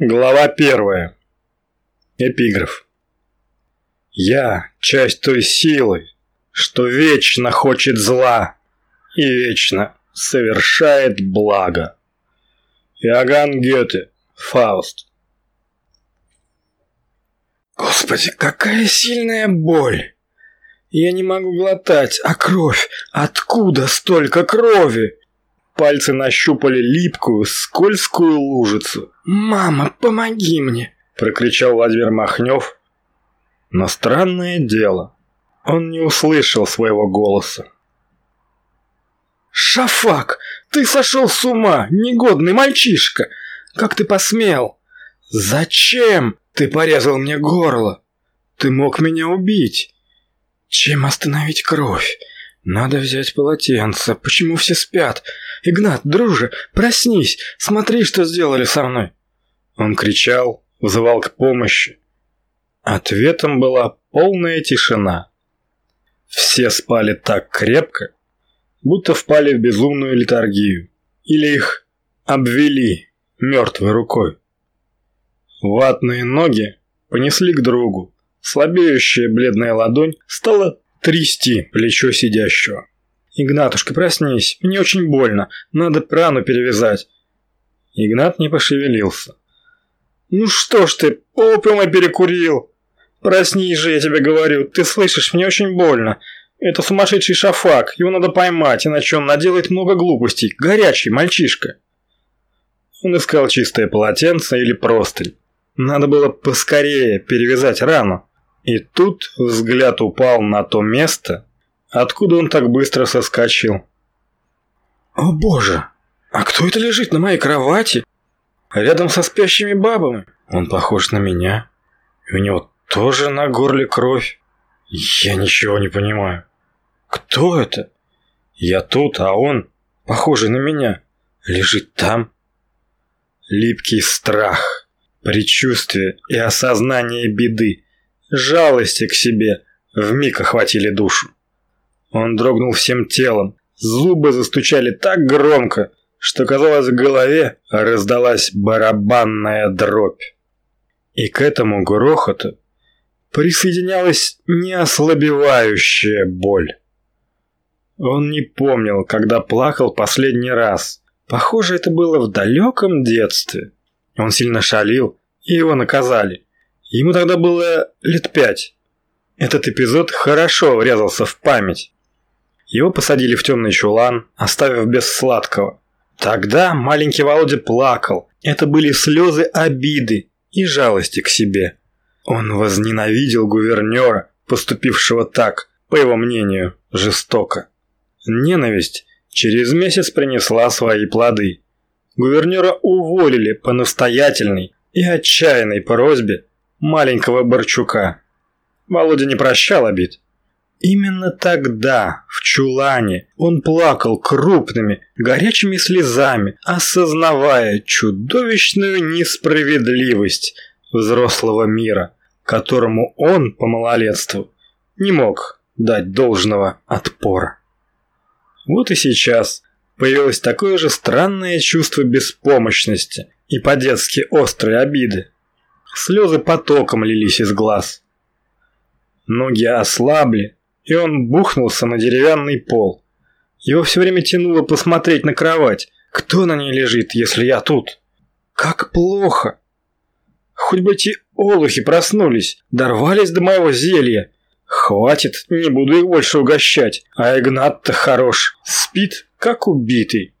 Глава первая. Эпиграф. Я – часть той силы, что вечно хочет зла и вечно совершает благо. Иоганн Гёте. Фауст. Господи, какая сильная боль! Я не могу глотать, а кровь? Откуда столько крови? Пальцы нащупали липкую, скользкую лужицу. «Мама, помоги мне!» – прокричал Владимир Махнев. Но странное дело, он не услышал своего голоса. «Шафак, ты сошел с ума, негодный мальчишка! Как ты посмел? Зачем ты порезал мне горло? Ты мог меня убить. Чем остановить кровь? Надо взять полотенце. Почему все спят? Игнат, друже, проснись, смотри, что сделали со мной. Он кричал, вызывал к помощи. Ответом была полная тишина. Все спали так крепко, будто впали в безумную литургию. Или их обвели мертвой рукой. Ватные ноги понесли к другу. Слабеющая бледная ладонь стала трясти плечо сидящего. «Игнатушка, проснись, мне очень больно, надо рану перевязать». Игнат не пошевелился. «Ну что ж ты, опиума перекурил? Проснись же, я тебе говорю, ты слышишь, мне очень больно. Это сумасшедший шафак, его надо поймать, иначе он наделает много глупостей. Горячий мальчишка». Он искал чистое полотенце или простынь. Надо было поскорее перевязать рану. И тут взгляд упал на то место, откуда он так быстро соскочил. «О боже! А кто это лежит на моей кровати? Рядом со спящими бабами? Он похож на меня. И у него тоже на горле кровь. Я ничего не понимаю. Кто это? Я тут, а он, похожий на меня, лежит там. Липкий страх» Предчувствие и осознание беды, жалости к себе вмиг охватили душу. Он дрогнул всем телом, зубы застучали так громко, что, казалось, в голове раздалась барабанная дробь. И к этому грохоту присоединялась неослабевающая боль. Он не помнил, когда плакал последний раз. Похоже, это было в далеком детстве. Он сильно шалил, и его наказали. Ему тогда было лет пять. Этот эпизод хорошо врезался в память. Его посадили в темный чулан, оставив без сладкого. Тогда маленький Володя плакал. Это были слезы обиды и жалости к себе. Он возненавидел гувернера, поступившего так, по его мнению, жестоко. Ненависть через месяц принесла свои плоды. Гувернера уволили по настоятельной и отчаянной просьбе маленького Борчука. Володя не прощал обид. Именно тогда, в чулане, он плакал крупными, горячими слезами, осознавая чудовищную несправедливость взрослого мира, которому он по малолетству не мог дать должного отпора. Вот и сейчас появилось такое же странное чувство беспомощности и по-детски острые обиды. Слезы потоком лились из глаз. Ноги ослабли, и он бухнулся на деревянный пол. Его все время тянуло посмотреть на кровать. Кто на ней лежит, если я тут? Как плохо! Хоть бы эти олухи проснулись, дорвались до моего зелья. Хватит, не буду их больше угощать. А Игнат-то хорош, спит, как убитый.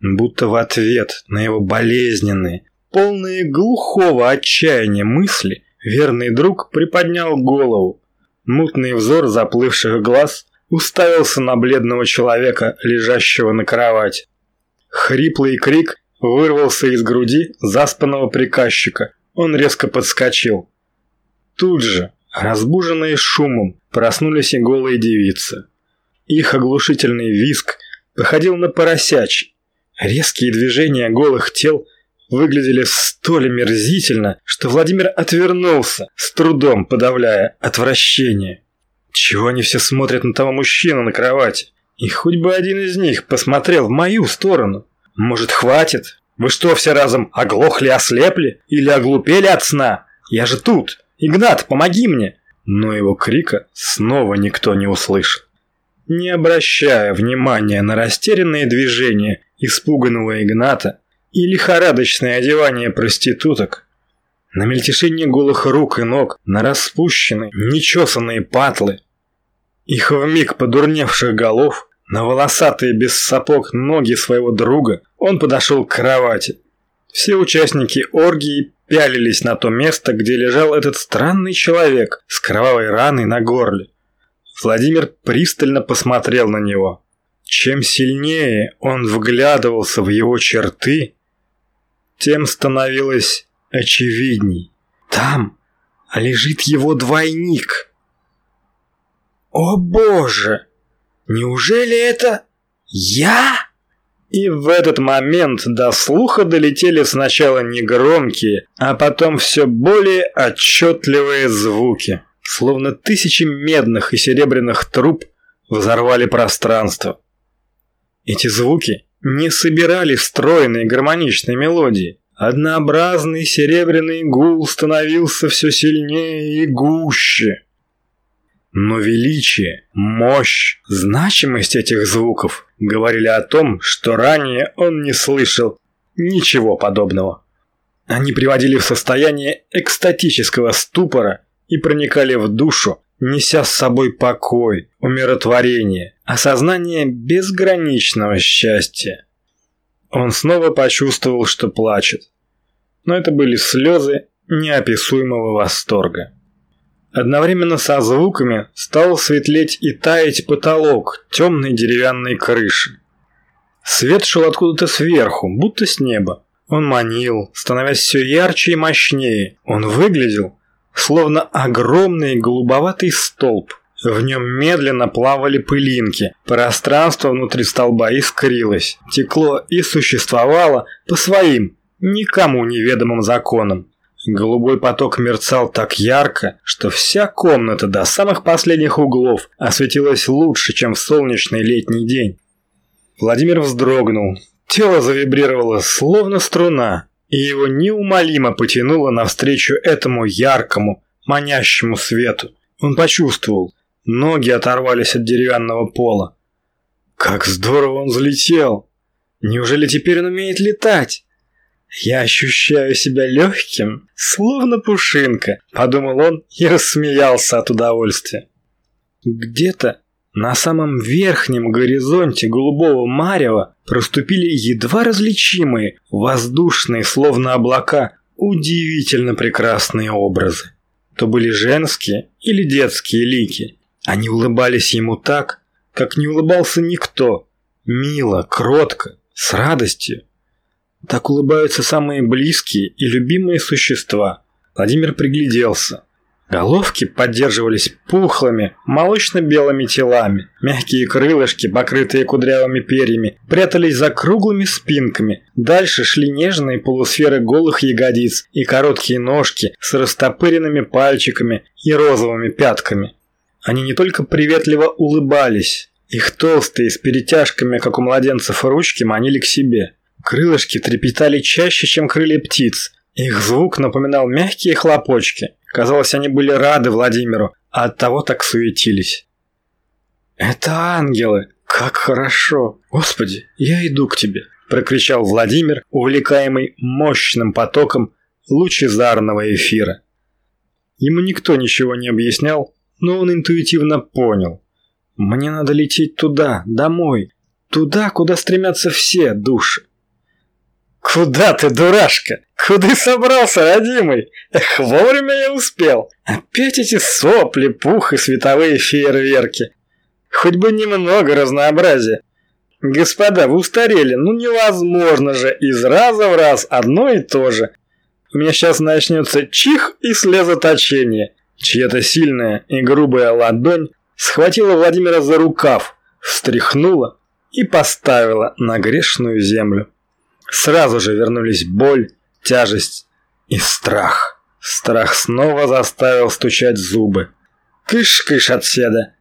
Будто в ответ на его болезненные, полные глухого отчаяния мысли, верный друг приподнял голову. Мутный взор заплывших глаз уставился на бледного человека, лежащего на кровати. Хриплый крик вырвался из груди заспанного приказчика. Он резко подскочил. Тут же, разбуженные шумом, проснулись и голые девицы. Их оглушительный визг походил на поросячий. Резкие движения голых тел выглядели столь омерзительно, что Владимир отвернулся, с трудом подавляя отвращение. Чего они все смотрят на того мужчину на кровати? И хоть бы один из них посмотрел в мою сторону. Может, хватит? Вы что, все разом оглохли, ослепли? Или оглупели от сна? Я же тут! Игнат, помоги мне!» Но его крика снова никто не услышал. Не обращая внимания на растерянные движения испуганного Игната и лихорадочное одевание проституток, на мельтешение голых рук и ног, на распущенные, нечесанные патлы, их вмиг подурневших голов, на волосатые без сапог ноги своего друга, он подошел к кровати. Все участники оргии пялились на то место, где лежал этот странный человек с кровавой раной на горле. Владимир пристально посмотрел на него. Чем сильнее он вглядывался в его черты, тем становилось очевидней. Там лежит его двойник. О боже! Неужели это я? И в этот момент до слуха долетели сначала негромкие, а потом все более отчетливые звуки, словно тысячи медных и серебряных труб взорвали пространство. Эти звуки не собирали стройной гармоничной мелодии. Однообразный серебряный гул становился все сильнее и гуще. Но величие, мощь, значимость этих звуков говорили о том, что ранее он не слышал ничего подобного. Они приводили в состояние экстатического ступора и проникали в душу, неся с собой покой, умиротворение, осознание безграничного счастья. Он снова почувствовал, что плачет. Но это были слезы неописуемого восторга. Одновременно со звуками стал светлеть и таять потолок темной деревянной крыши. Свет шел откуда-то сверху, будто с неба. Он манил, становясь все ярче и мощнее. Он выглядел, словно огромный голубоватый столб. В нем медленно плавали пылинки. Пространство внутри столба искрилось, текло и существовало по своим, никому неведомым законам. Голубой поток мерцал так ярко, что вся комната до самых последних углов осветилась лучше, чем в солнечный летний день. Владимир вздрогнул. Тело завибрировало, словно струна, и его неумолимо потянуло навстречу этому яркому, манящему свету. Он почувствовал, ноги оторвались от деревянного пола. Как здорово он взлетел! Неужели теперь он умеет летать? «Я ощущаю себя легким, словно пушинка», – подумал он и рассмеялся от удовольствия. Где-то на самом верхнем горизонте голубого марева проступили едва различимые, воздушные, словно облака, удивительно прекрасные образы. То были женские или детские лики. Они улыбались ему так, как не улыбался никто. Мило, кротко, с радостью. Так улыбаются самые близкие и любимые существа. Владимир пригляделся. Головки поддерживались пухлыми, молочно-белыми телами. Мягкие крылышки, покрытые кудрявыми перьями, прятались за круглыми спинками. Дальше шли нежные полусферы голых ягодиц и короткие ножки с растопыренными пальчиками и розовыми пятками. Они не только приветливо улыбались, их толстые с перетяжками, как у младенцев, ручки манили к себе. Крылышки трепетали чаще, чем крылья птиц. Их звук напоминал мягкие хлопочки. Казалось, они были рады Владимиру, а оттого так суетились. «Это ангелы! Как хорошо! Господи, я иду к тебе!» – прокричал Владимир, увлекаемый мощным потоком лучезарного эфира. Ему никто ничего не объяснял, но он интуитивно понял. «Мне надо лететь туда, домой, туда, куда стремятся все души. «Куда ты, дурашка? Куда собрался, родимый? Эх, вовремя я успел. Опять эти сопли, пух и световые фейерверки. Хоть бы немного разнообразия. Господа, вы устарели, ну невозможно же из раза в раз одно и то же. У меня сейчас начнется чих и слезоточение. Чья-то сильная и грубая ладонь схватила Владимира за рукав, встряхнула и поставила на грешную землю. Сразу же вернулись боль, тяжесть и страх. Страх снова заставил стучать зубы. «Кыш-кыш отседа!»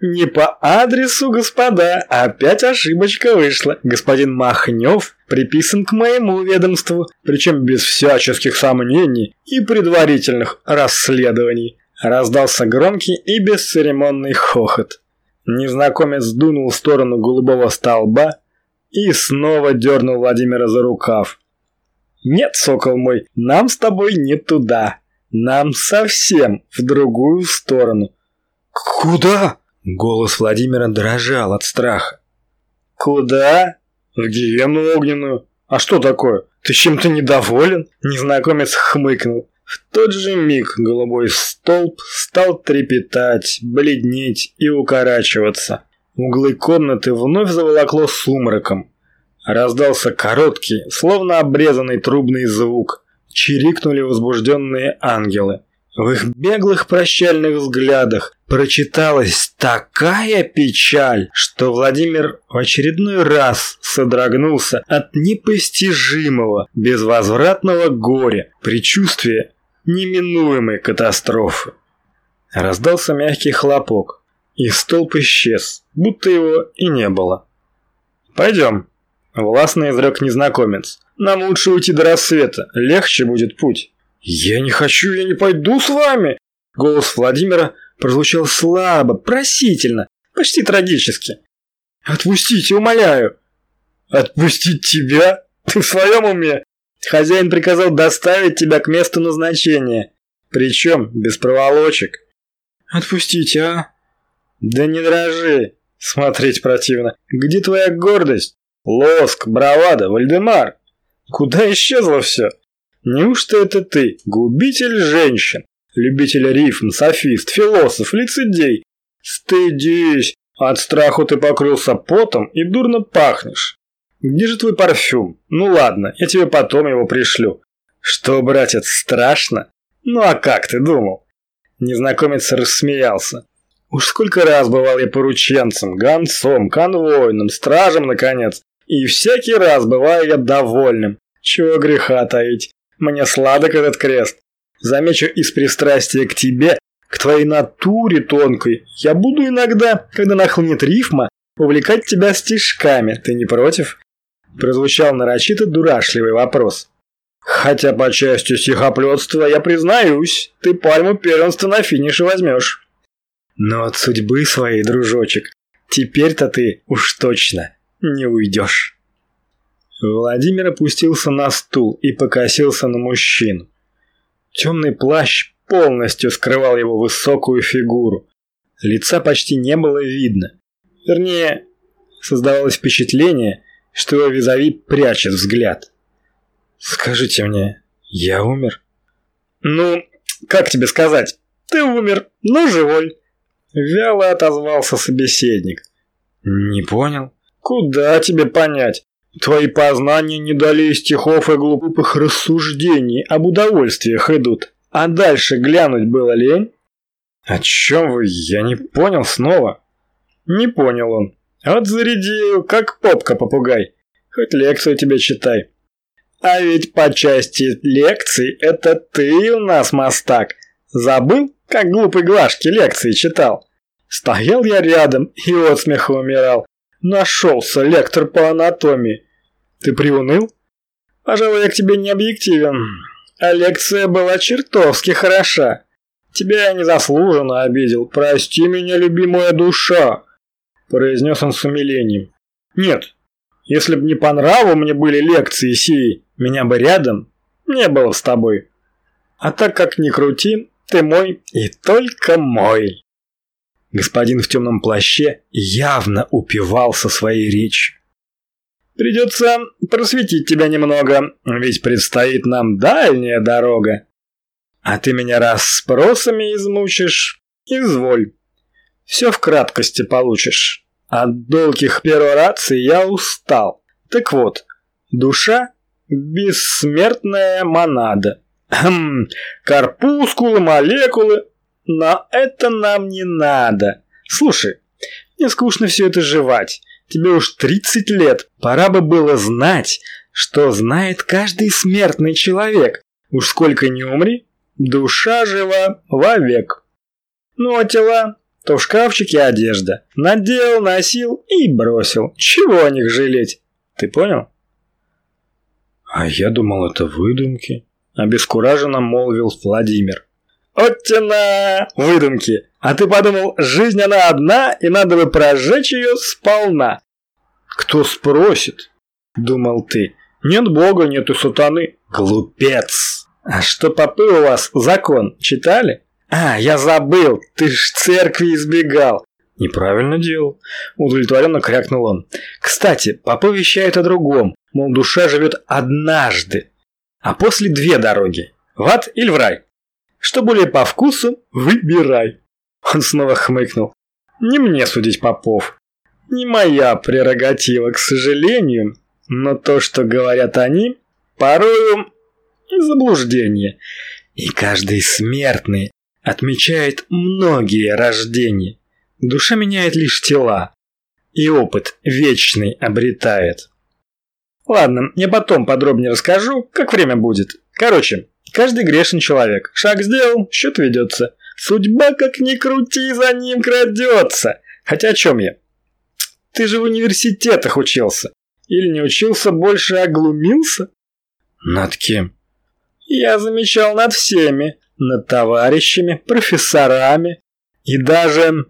Не по адресу, господа, опять ошибочка вышла. Господин Махнев приписан к моему ведомству, причем без всяческих сомнений и предварительных расследований. Раздался громкий и бесцеремонный хохот. Незнакомец дунул в сторону голубого столба и снова дернул Владимира за рукав. «Нет, сокол мой, нам с тобой не туда. Нам совсем в другую сторону». «Куда?» Голос Владимира дрожал от страха. «Куда?» «В гиену огненную. А что такое? Ты чем-то недоволен?» Незнакомец хмыкнул. В тот же миг голубой столб стал трепетать, бледнеть и укорачиваться. Углы комнаты вновь заволокло сумраком. Раздался короткий, словно обрезанный трубный звук. Чирикнули возбужденные ангелы. В их беглых прощальных взглядах прочиталась такая печаль, что Владимир в очередной раз содрогнулся от непостижимого, безвозвратного горя, предчувствия неминуемой катастрофы. Раздался мягкий хлопок, и столб исчез, будто его и не было. «Пойдем», — властно изрек незнакомец. «Нам лучше уйти до рассвета, легче будет путь». «Я не хочу, я не пойду с вами!» Голос Владимира прозвучал слабо, просительно, почти трагически. «Отпустите, умоляю!» «Отпустить тебя? Ты в своем уме? Хозяин приказал доставить тебя к месту назначения. Причем без проволочек». «Отпустите, а?» «Да не дрожи!» Смотреть противно. «Где твоя гордость? Лоск, бравада, Вальдемар? Куда исчезло все?» Неужто это ты, губитель женщин, любитель рифм, софист, философ, лицедей? Стыдись, от страху ты покрылся потом и дурно пахнешь. Где же твой парфюм? Ну ладно, я тебе потом его пришлю. Что, братец, страшно? Ну а как ты думал? Незнакомец рассмеялся. Уж сколько раз бывал я порученцем, гонцом, конвойным, стражем, наконец. И всякий раз бываю я довольным. Чего греха таить. Мне сладок этот крест. Замечу из пристрастия к тебе, к твоей натуре тонкой, я буду иногда, когда нахлынет рифма, увлекать тебя стишками. Ты не против?» Прозвучал нарочито дурашливый вопрос. «Хотя по части стихоплетства я признаюсь, ты пальму первенства на финише возьмешь». «Но от судьбы своей, дружочек, теперь-то ты уж точно не уйдешь». Владимир опустился на стул и покосился на мужчину. Темный плащ полностью скрывал его высокую фигуру. Лица почти не было видно. Вернее, создавалось впечатление, что его визави прячет взгляд. «Скажите мне, я умер?» «Ну, как тебе сказать? Ты умер, но живой!» Вяло отозвался собеседник. «Не понял?» «Куда тебе понять? Твои познания не дали стихов и глупых рассуждений об удовольствиях идут. А дальше глянуть было лень? О чем вы? Я не понял снова. Не понял он. Вот зарядил, как попка-попугай. Хоть лекцию тебе читай. А ведь по части лекций это ты у нас мастак. Забыл, как глупый Глашки лекции читал? Стоял я рядом и от смеха умирал. Нашелся лектор по анатомии. Ты приуныл? Пожалуй, я к тебе не объективен. А лекция была чертовски хороша. Тебя я незаслуженно обидел. Прости меня, любимая душа, произнес он с умилением. Нет, если б не по нраву мне были лекции сии, меня бы рядом не было с тобой. А так как ни крути, ты мой и только мой. Господин в темном плаще явно упивался своей речью. Придется просветить тебя немного, ведь предстоит нам дальняя дорога. А ты меня расспросами измучишь, изволь. Все в краткости получишь. От долгих перораций я устал. Так вот, душа – бессмертная монада. Хм, корпускулы, молекулы. Но это нам не надо. Слушай, мне скучно все это жевать. Тебе уж 30 лет. Пора бы было знать, что знает каждый смертный человек. Уж сколько не умри, душа жива вовек. Ну а тела? то в шкафчике одежда. Надел, носил и бросил. Чего о них жалеть? Ты понял? А я думал, это выдумки. Обескураженно молвил Владимир. Оттина! Выдумки! А ты подумал, жизнь она одна, и надо бы прожечь ее сполна. Кто спросит? Думал ты. Нет бога, нет и сатаны. Глупец! А что попы у вас закон читали? А, я забыл, ты ж церкви избегал. Неправильно делал. Удовлетворенно крякнул он. Кстати, попы вещают о другом. Мол, душа живет однажды, а после две дороги. В ад или в рай. Что более по вкусу, выбирай. Он снова хмыкнул. Не мне судить попов. Не моя прерогатива, к сожалению. Но то, что говорят они, порою заблуждение. И каждый смертный отмечает многие рождения. Душа меняет лишь тела, и опыт вечный обретает. Ладно, я потом подробнее расскажу, как время будет. Короче, каждый грешен человек. Шаг сделал, счет ведется. Судьба, как ни крути, за ним крадется. Хотя о чем я? Ты же в университетах учился. Или не учился, больше оглумился? Над кем? Я замечал над всеми. Над товарищами, профессорами и даже...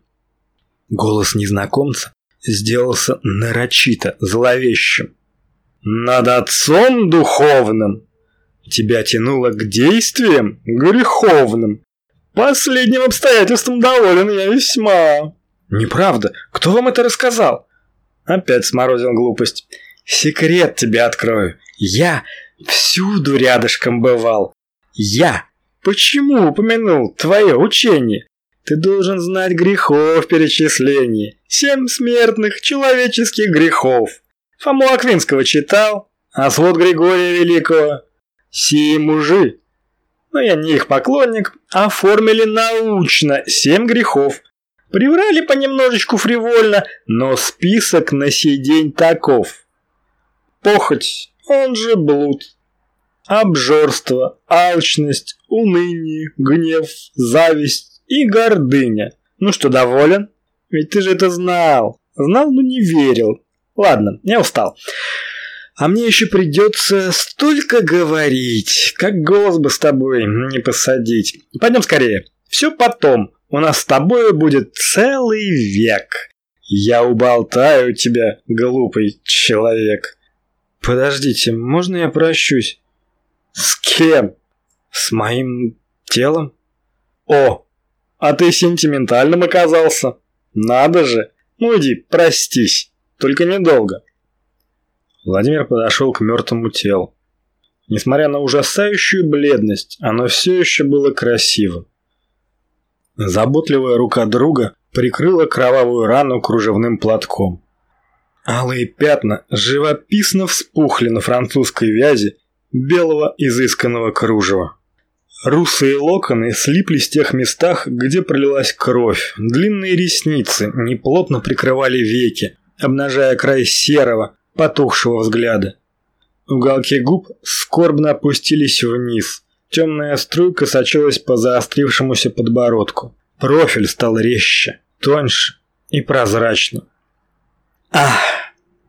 Голос незнакомца сделался нарочито зловещим. Над отцом духовным. Тебя тянуло к действиям греховным. Последним обстоятельством доволен я весьма. Неправда. Кто вам это рассказал? Опять сморозил глупость. Секрет тебе открою. Я всюду рядышком бывал. Я почему упомянул твое учение? Ты должен знать грехов в перечислении. Семь смертных человеческих грехов. Фому Аквинского читал, а свод Григория Великого. Сии мужи, но я не их поклонник, оформили научно семь грехов. Приврали понемножечку фривольно, но список на сей день таков. Похоть, он же блуд. Обжорство, алчность, уныние, гнев, зависть и гордыня. Ну что, доволен? Ведь ты же это знал. Знал, но не верил. Ладно, я устал. А мне еще придется столько говорить. Как голос бы с тобой не посадить. Пойдем скорее. Все потом. У нас с тобой будет целый век. Я уболтаю тебя, глупый человек. Подождите, можно я прощусь? С кем? С моим телом? О, а ты сентиментальным оказался. Надо же. Ну иди, простись. Только недолго. Владимир подошел к мертвому телу. Несмотря на ужасающую бледность, оно все еще было красивым. Заботливая рука друга прикрыла кровавую рану кружевным платком. Алые пятна живописно вспухли на французской вязи белого изысканного кружева. Русые локоны слиплись в тех местах, где пролилась кровь. Длинные ресницы неплотно прикрывали веки, обнажая край серого, потухшего взгляда. Уголки губ скорбно опустились вниз. Темная струйка сочилась по заострившемуся подбородку. Профиль стал резче, тоньше и прозрачным. Ах,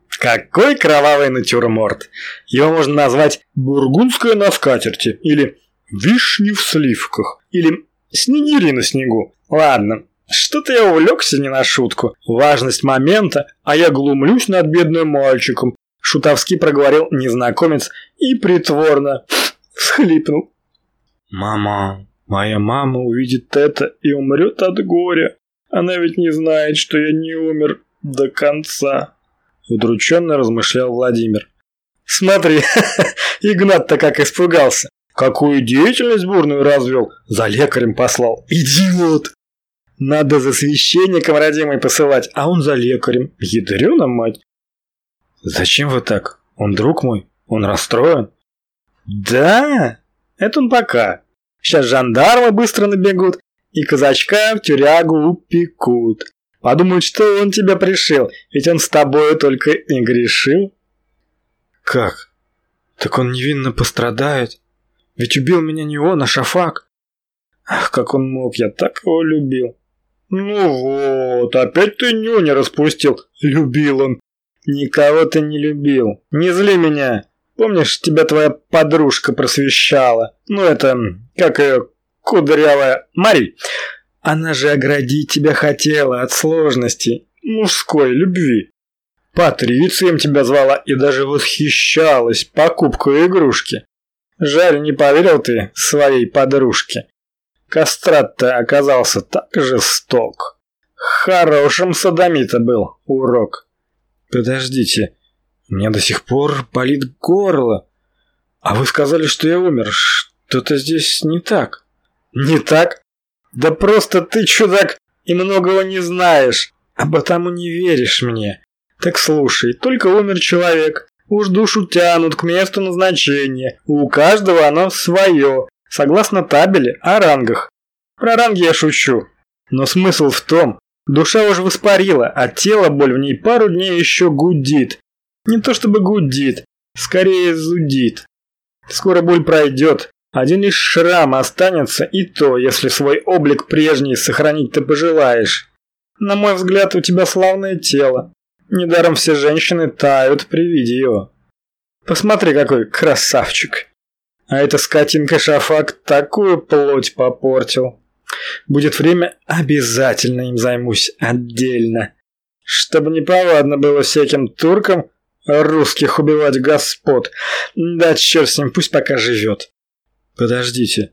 какой кровавый натюрморт! Его можно назвать «бургундское на скатерти» или «вишни в сливках» или «снегири на снегу». Ладно, что-то я увлекся не на шутку. Важность момента, а я глумлюсь над бедным мальчиком. Шутовски проговорил незнакомец и притворно всхлипнул. «Мама, моя мама увидит это и умрет от горя. Она ведь не знает, что я не умер до конца», — удрученно размышлял Владимир. «Смотри, Игнат-то как испугался. Какую деятельность бурную развел, за лекарем послал. Идиот!» Надо за священником родимой посылать, а он за лекарем. Ядрена мать. Зачем вы так? Он друг мой. Он расстроен. Да, это он пока. Сейчас жандармы быстро набегут и казачка в тюрягу упекут. Подумают, что он тебя пришил, ведь он с тобой только и грешил. Как? Так он невинно пострадает. Ведь убил меня не он, а Шафак. Ах, как он мог, я так его любил. Ну вот, опять ты нюня распустил. Любил он. Никого ты не любил. Не зли меня. Помнишь, тебя твоя подружка просвещала? Ну это, как ее, кудрявая Марий. Она же оградить тебя хотела от сложностей мужской любви. Патрицием тебя звала и даже восхищалась покупкой игрушки. Жаль, не поверил ты своей подружке. Кастрат-то оказался так жесток. Хорошим садомита был урок. Подождите, мне до сих пор болит горло. А вы сказали, что я умер. Что-то здесь не так. Не так? Да просто ты, чудак, и многого не знаешь, а потому не веришь мне. Так слушай, только умер человек. Уж душу тянут к месту назначения. У каждого оно свое, согласно табели о рангах. Про ранги я шучу. Но смысл в том, душа уже воспарила, а тело боль в ней пару дней еще гудит. Не то чтобы гудит, скорее зудит. Скоро боль пройдет, один лишь шрам останется, и то, если свой облик прежний сохранить ты пожелаешь. На мой взгляд, у тебя славное тело. Недаром все женщины тают при виде его. Посмотри, какой красавчик. А эта скотинка Шафак такую плоть попортил. Будет время, обязательно им займусь отдельно. Чтобы не повадно было всяким туркам русских убивать господ. Да черт с ним, пусть пока живет. Подождите.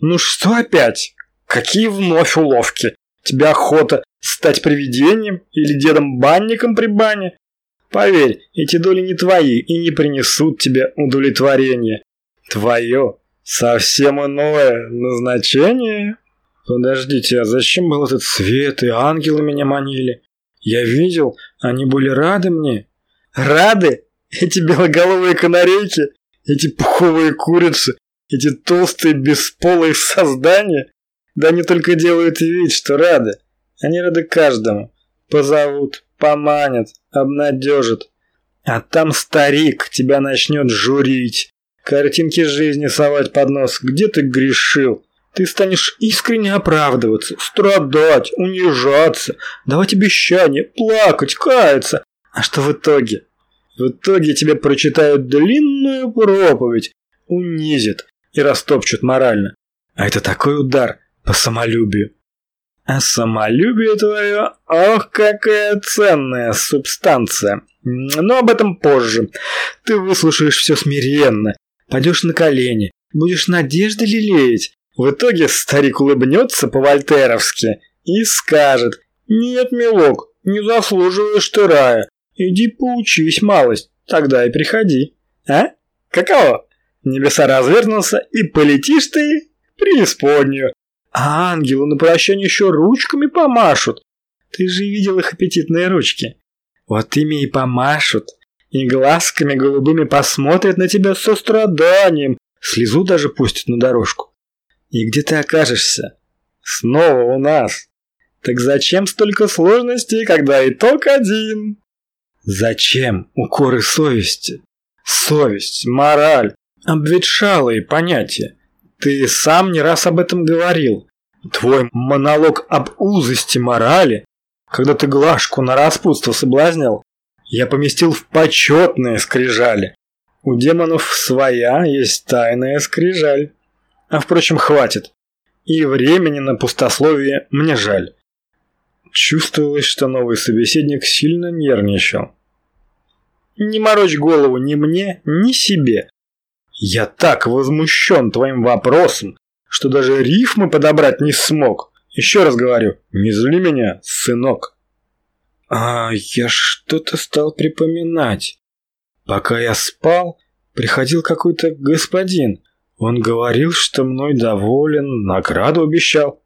Ну что опять? Какие вновь уловки? Тебя охота стать привидением или дедом-банником при бане? Поверь, эти доли не твои и не принесут тебе удовлетворения. Твое совсем иное назначение. Подождите, а зачем был этот свет и ангелы меня манили? Я видел, они были рады мне. Рады? Эти белоголовые канарейки? Эти пуховые курицы? Эти толстые бесполые создания? Да они только делают вид, что рады. Они рады каждому. Позовут, поманят, обнадежат. А там старик тебя начнет журить. Картинки жизни совать под нос. Где ты грешил? Ты станешь искренне оправдываться, страдать, унижаться, давать обещания, плакать, каяться. А что в итоге? В итоге тебе прочитают длинную проповедь, унизят и растопчут морально. А это такой удар по самолюбию. А самолюбие твое, ох, какая ценная субстанция. Но об этом позже. Ты выслушаешь все смиренно, пойдешь на колени, будешь надежды лелеять, в итоге старик улыбнется по-вольтеровски и скажет «Нет, милок, не заслуживаешь ты рая. Иди поучись малость, тогда и приходи». А? Каково? Небеса развернулся и полетишь ты преисподнюю. А ангелы на прощание еще ручками помашут. Ты же видел их аппетитные ручки. Вот ими и помашут. И глазками голубыми посмотрят на тебя со страданием. Слезу даже пустят на дорожку. И где ты окажешься? Снова у нас. Так зачем столько сложностей, когда итог один? Зачем укоры совести? Совесть, мораль, обветшалые понятия. Ты сам не раз об этом говорил. Твой монолог об узости морали, когда ты Глашку на распутство соблазнял, я поместил в почетные скрижали. У демонов своя есть тайная скрижаль. А впрочем, хватит. И времени на пустословие мне жаль. Чувствовалось, что новый собеседник сильно нервничал. Не морочь голову ни мне, ни себе. Я так возмущен твоим вопросом, что даже рифмы подобрать не смог. Еще раз говорю, не зли меня, сынок. А я что-то стал припоминать. Пока я спал, приходил какой-то господин. Он говорил, что мной доволен, награду обещал.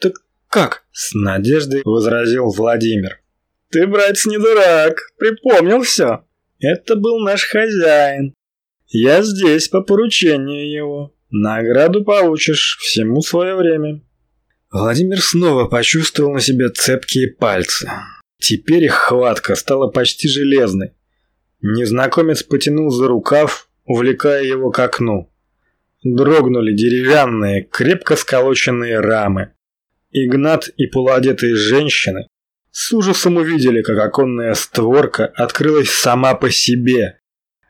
Так как? С надеждой возразил Владимир. Ты, братец, не дурак, припомнил все. Это был наш хозяин. Я здесь по поручению его. Награду получишь, всему свое время. Владимир снова почувствовал на себе цепкие пальцы. Теперь их хватка стала почти железной. Незнакомец потянул за рукав, увлекая его к окну. Дрогнули деревянные, крепко сколоченные рамы. Игнат и полуодетые женщины с ужасом увидели, как оконная створка открылась сама по себе.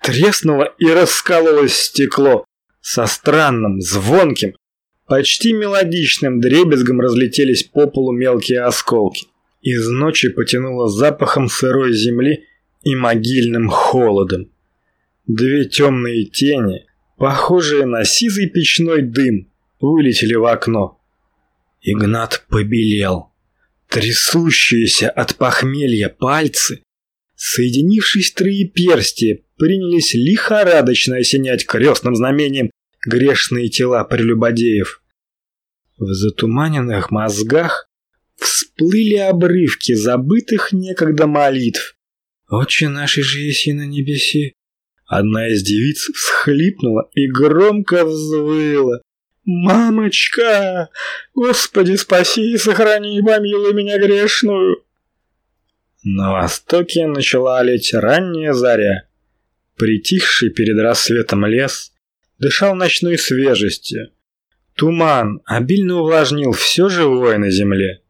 Треснуло и раскололось стекло. Со странным, звонким, почти мелодичным дребезгом разлетелись по полу мелкие осколки. Из ночи потянуло запахом сырой земли и могильным холодом. Две темные тени, похожие на сизый печной дым, вылетели в окно. Игнат побелел. Трясущиеся от похмелья пальцы, соединившись троеперстие, принялись лихорадочно осенять крестным знамением грешные тела прелюбодеев. В затуманенных мозгах всплыли обрывки забытых некогда молитв. «Отче наши же еси на небеси!» Одна из девиц всхлипнула и громко взвыла. «Мамочка! Господи, спаси и сохрани помилуй меня грешную!» На востоке начала леть ранняя заря. Притихший перед рассветом лес дышал ночной свежестью. Туман обильно увлажнил все живое на земле.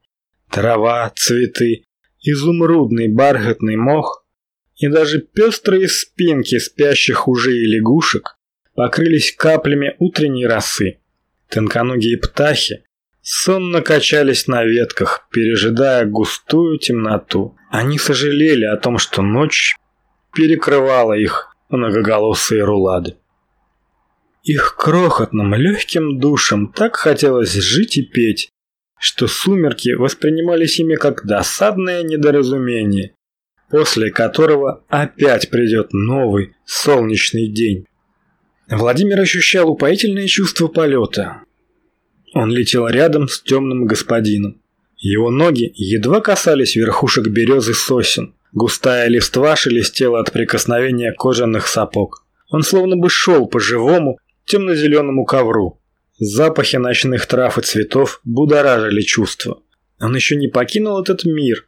Трава, цветы, изумрудный бархатный мох и даже пестрые спинки спящих уже и лягушек покрылись каплями утренней росы. Тонконогие птахи сонно качались на ветках, пережидая густую темноту. Они сожалели о том, что ночь перекрывала их многоголосые рулады. Их крохотным легким душам так хотелось жить и петь, что сумерки воспринимались ими как досадное недоразумение, после которого опять придет новый солнечный день. Владимир ощущал упоительное чувство полета. Он летел рядом с темным господином. Его ноги едва касались верхушек березы сосен. Густая листва шелестела от прикосновения кожаных сапог. Он словно бы шел по живому темно-зеленому ковру. Запахи ночных трав и цветов будоражили чувства. Он еще не покинул этот мир,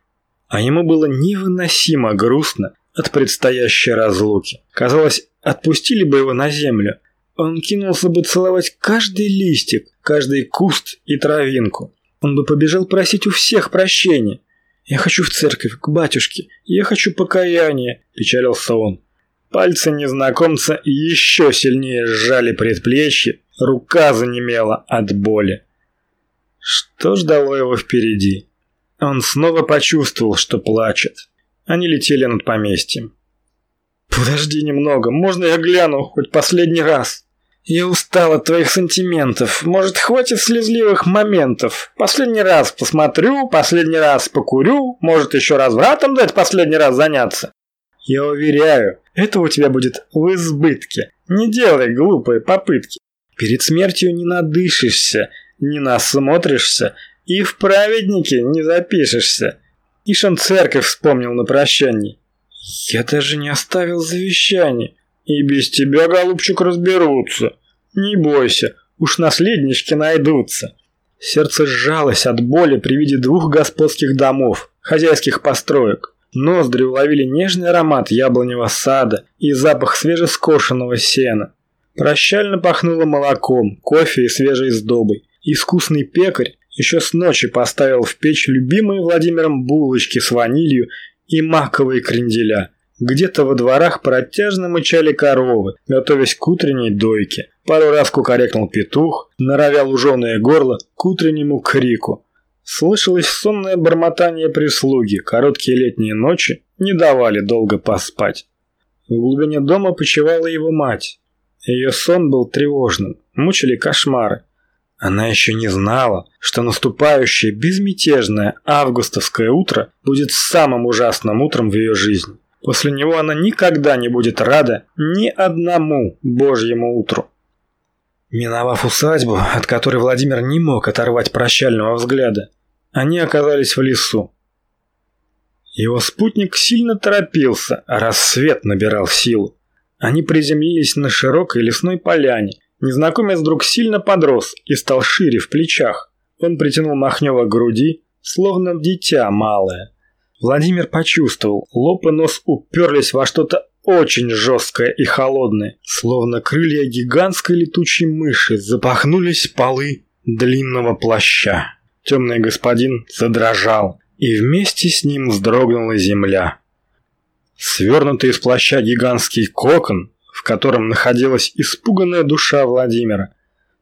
а ему было невыносимо грустно от предстоящей разлуки. Казалось, отпустили бы его на землю, он кинулся бы целовать каждый листик, каждый куст и травинку. Он бы побежал просить у всех прощения. «Я хочу в церковь, к батюшке. Я хочу покаяния», – печалился он. Пальцы незнакомца еще сильнее сжали предплечье, рука занемела от боли. Что ждало его впереди? Он снова почувствовал, что плачет. Они летели над поместьем. «Подожди немного, можно я гляну хоть последний раз?» «Я устал от твоих сантиментов. Может, хватит слезливых моментов? Последний раз посмотрю, последний раз покурю, может, еще развратом дать последний раз заняться?» «Я уверяю, это у тебя будет в избытке. Не делай глупые попытки. Перед смертью не надышишься, не насмотришься и в праведнике не запишешься». Ишь он церковь вспомнил на прощании. «Я даже не оставил завещание». «И без тебя, голубчик, разберутся. Не бойся, уж наследнички найдутся». Сердце сжалось от боли при виде двух господских домов, хозяйских построек. Ноздри уловили нежный аромат яблоневого сада и запах свежескошенного сена. Прощально пахнуло молоком, кофе и свежей сдобой. Искусный пекарь еще с ночи поставил в печь любимые Владимиром булочки с ванилью и маковые кренделя. Где-то во дворах протяжно мычали коровы, готовясь к утренней дойке. Пару раз кукарекнул петух, норовя луженое горло к утреннему крику. Слышалось сонное бормотание прислуги, короткие летние ночи не давали долго поспать. В глубине дома почивала его мать. Ее сон был тревожным, мучили кошмары. Она еще не знала, что наступающее безмятежное августовское утро будет самым ужасным утром в ее жизни. После него она никогда не будет рада ни одному божьему утру. Миновав усадьбу, от которой Владимир не мог оторвать прощального взгляда, они оказались в лесу. Его спутник сильно торопился, а рассвет набирал силу. Они приземлились на широкой лесной поляне. Незнакомец вдруг сильно подрос и стал шире в плечах. Он притянул Махнева к груди, словно дитя малое. Владимир почувствовал, лоб и нос уперлись во что-то очень жесткое и холодное, словно крылья гигантской летучей мыши запахнулись полы длинного плаща. темный господин задрожал, и вместе с ним вздрогнула земля. Свернутый из плаща гигантский кокон, в котором находилась испуганная душа Владимира,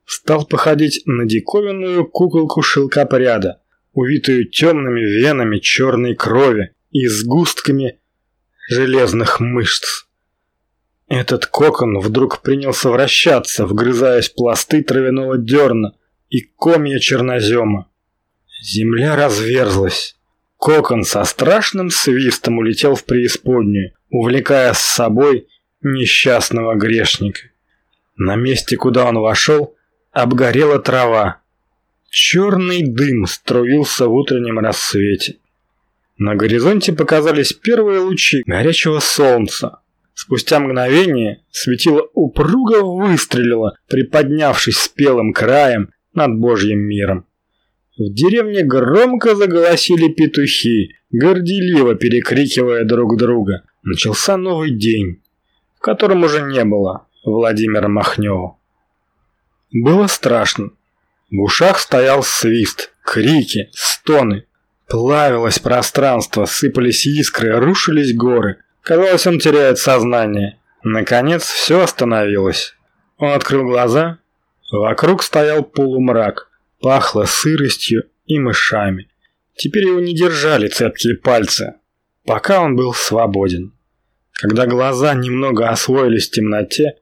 стал походить на диковинную куколку шелкопряда, увитую темными венами черной крови и сгустками железных мышц. Этот кокон вдруг принялся вращаться, вгрызаясь пласты травяного дерна и комья чернозема. Земля разверзлась. Кокон со страшным свистом улетел в преисподнюю, увлекая с собой несчастного грешника. На месте, куда он вошел, обгорела трава. Черный дым струился в утреннем рассвете. На горизонте показались первые лучи горячего солнца. Спустя мгновение светило упруго выстрелило, приподнявшись спелым краем над Божьим миром. В деревне громко заголосили петухи, горделиво перекрикивая друг друга. Начался новый день, в котором уже не было Владимира Махнева. Было страшно. В ушах стоял свист, крики, стоны. Плавилось пространство, сыпались искры, рушились горы. Казалось, он теряет сознание. Наконец, все остановилось. Он открыл глаза. Вокруг стоял полумрак. Пахло сыростью и мышами. Теперь его не держали цепкие пальцы. Пока он был свободен. Когда глаза немного освоились в темноте,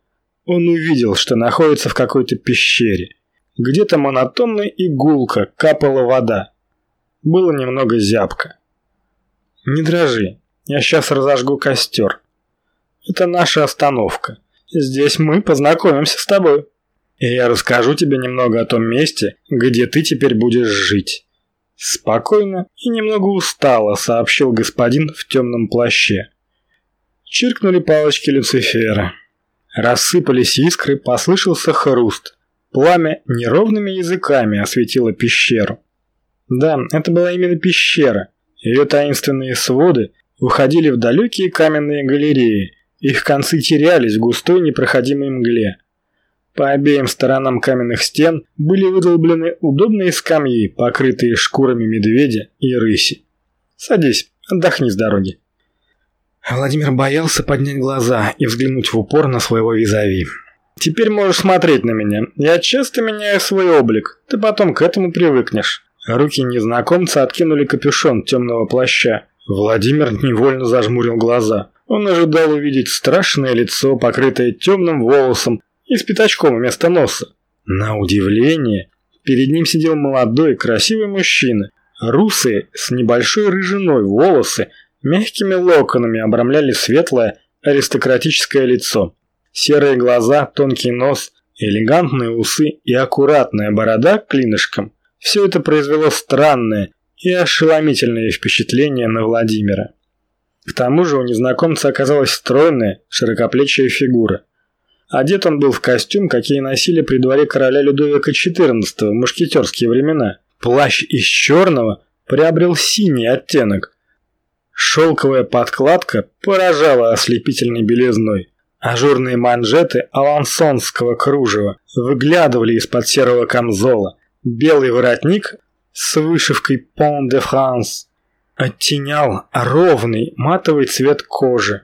он увидел, что находится в какой-то пещере. Где-то монотонно и капала вода. Было немного зябко. «Не дрожи, я сейчас разожгу костер. Это наша остановка. Здесь мы познакомимся с тобой. И я расскажу тебе немного о том месте, где ты теперь будешь жить. Спокойно и немного устало сообщил господин в темном плаще. Чиркнули палочки Люцифера. Рассыпались искры, послышался хруст. Пламя неровными языками осветило пещеру. Да, это была именно пещера. Ее таинственные своды уходили в далекие каменные галереи, их концы терялись в густой непроходимой мгле. По обеим сторонам каменных стен были выдолблены удобные скамьи, покрытые шкурами медведя и рыси. «Садись, отдохни с дороги». Владимир боялся поднять глаза и взглянуть в упор на своего визави. «Теперь можешь смотреть на меня. Я часто меняю свой облик. Ты потом к этому привыкнешь». Руки незнакомца откинули капюшон темного плаща. Владимир невольно зажмурил глаза. Он ожидал увидеть страшное лицо, покрытое темным волосом и с пятачком вместо носа. На удивление, перед ним сидел молодой, красивый мужчина. Русые, с небольшой рыжиной волосы, мягкими локонами обрамляли светлое, аристократическое лицо. Серые глаза, тонкий нос, элегантные усы и аккуратная борода клинышком – все это произвело странное, и ошеломительное впечатление на Владимира. К тому же у незнакомца оказалась стройная, широкоплечая фигура. Одет он был в костюм, какие носили при дворе короля Людовика XIV в мушкетерские времена. Плащ из черного приобрел синий оттенок. Шелковая подкладка поражала ослепительной белизной. Ажурные манжеты алансонского кружева выглядывали из-под серого камзола. Белый воротник с вышивкой «Pont de France» оттенял ровный матовый цвет кожи.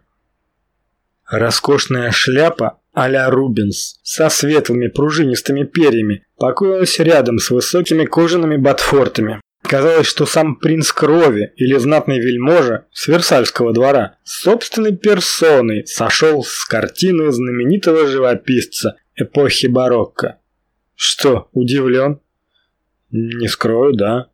Роскошная шляпа а-ля Рубенс со светлыми пружинистыми перьями покоилась рядом с высокими кожаными ботфортами. Казалось, что сам принц крови или знатный вельможа с Версальского двора собственной персоной сошел с картины знаменитого живописца эпохи барокко. Что, удивлен? «Не скрою, да».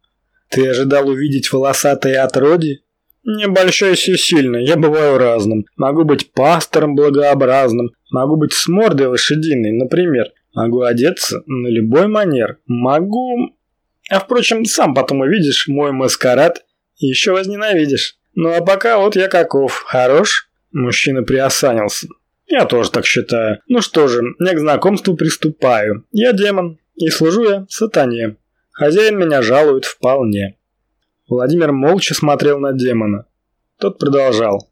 «Ты ожидал увидеть волосатые отроди?» «Не обольщайся сильно, я бываю разным. Могу быть пастором благообразным, могу быть с мордой лошадиной, например. Могу одеться на любой манер. Могу... А впрочем, сам потом увидишь мой маскарад и еще возненавидишь. Ну а пока вот я каков. Хорош?» Мужчина приосанился. «Я тоже так считаю. Ну что же, я к знакомству приступаю. Я демон, и служу я сатане. Хозяин меня жалует вполне. Владимир молча смотрел на демона. Тот продолжал.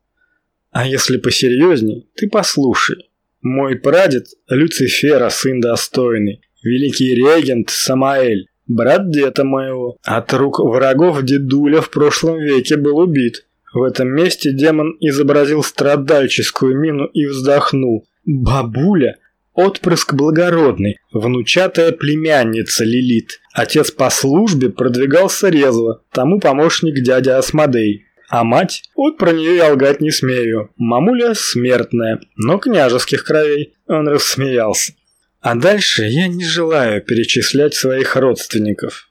А если посерьезней, ты послушай. Мой прадед Люцифера, сын достойный, великий регент Самаэль, брат деда моего. От рук врагов дедуля в прошлом веке был убит. В этом месте демон изобразил страдальческую мину и вздохнул. Бабуля Отпрыск благородный, внучатая племянница Лилит. Отец по службе продвигался резво, тому помощник дядя Асмодей. А мать? Вот про нее я лгать не смею. Мамуля смертная, но княжеских кровей. Он рассмеялся. А дальше я не желаю перечислять своих родственников.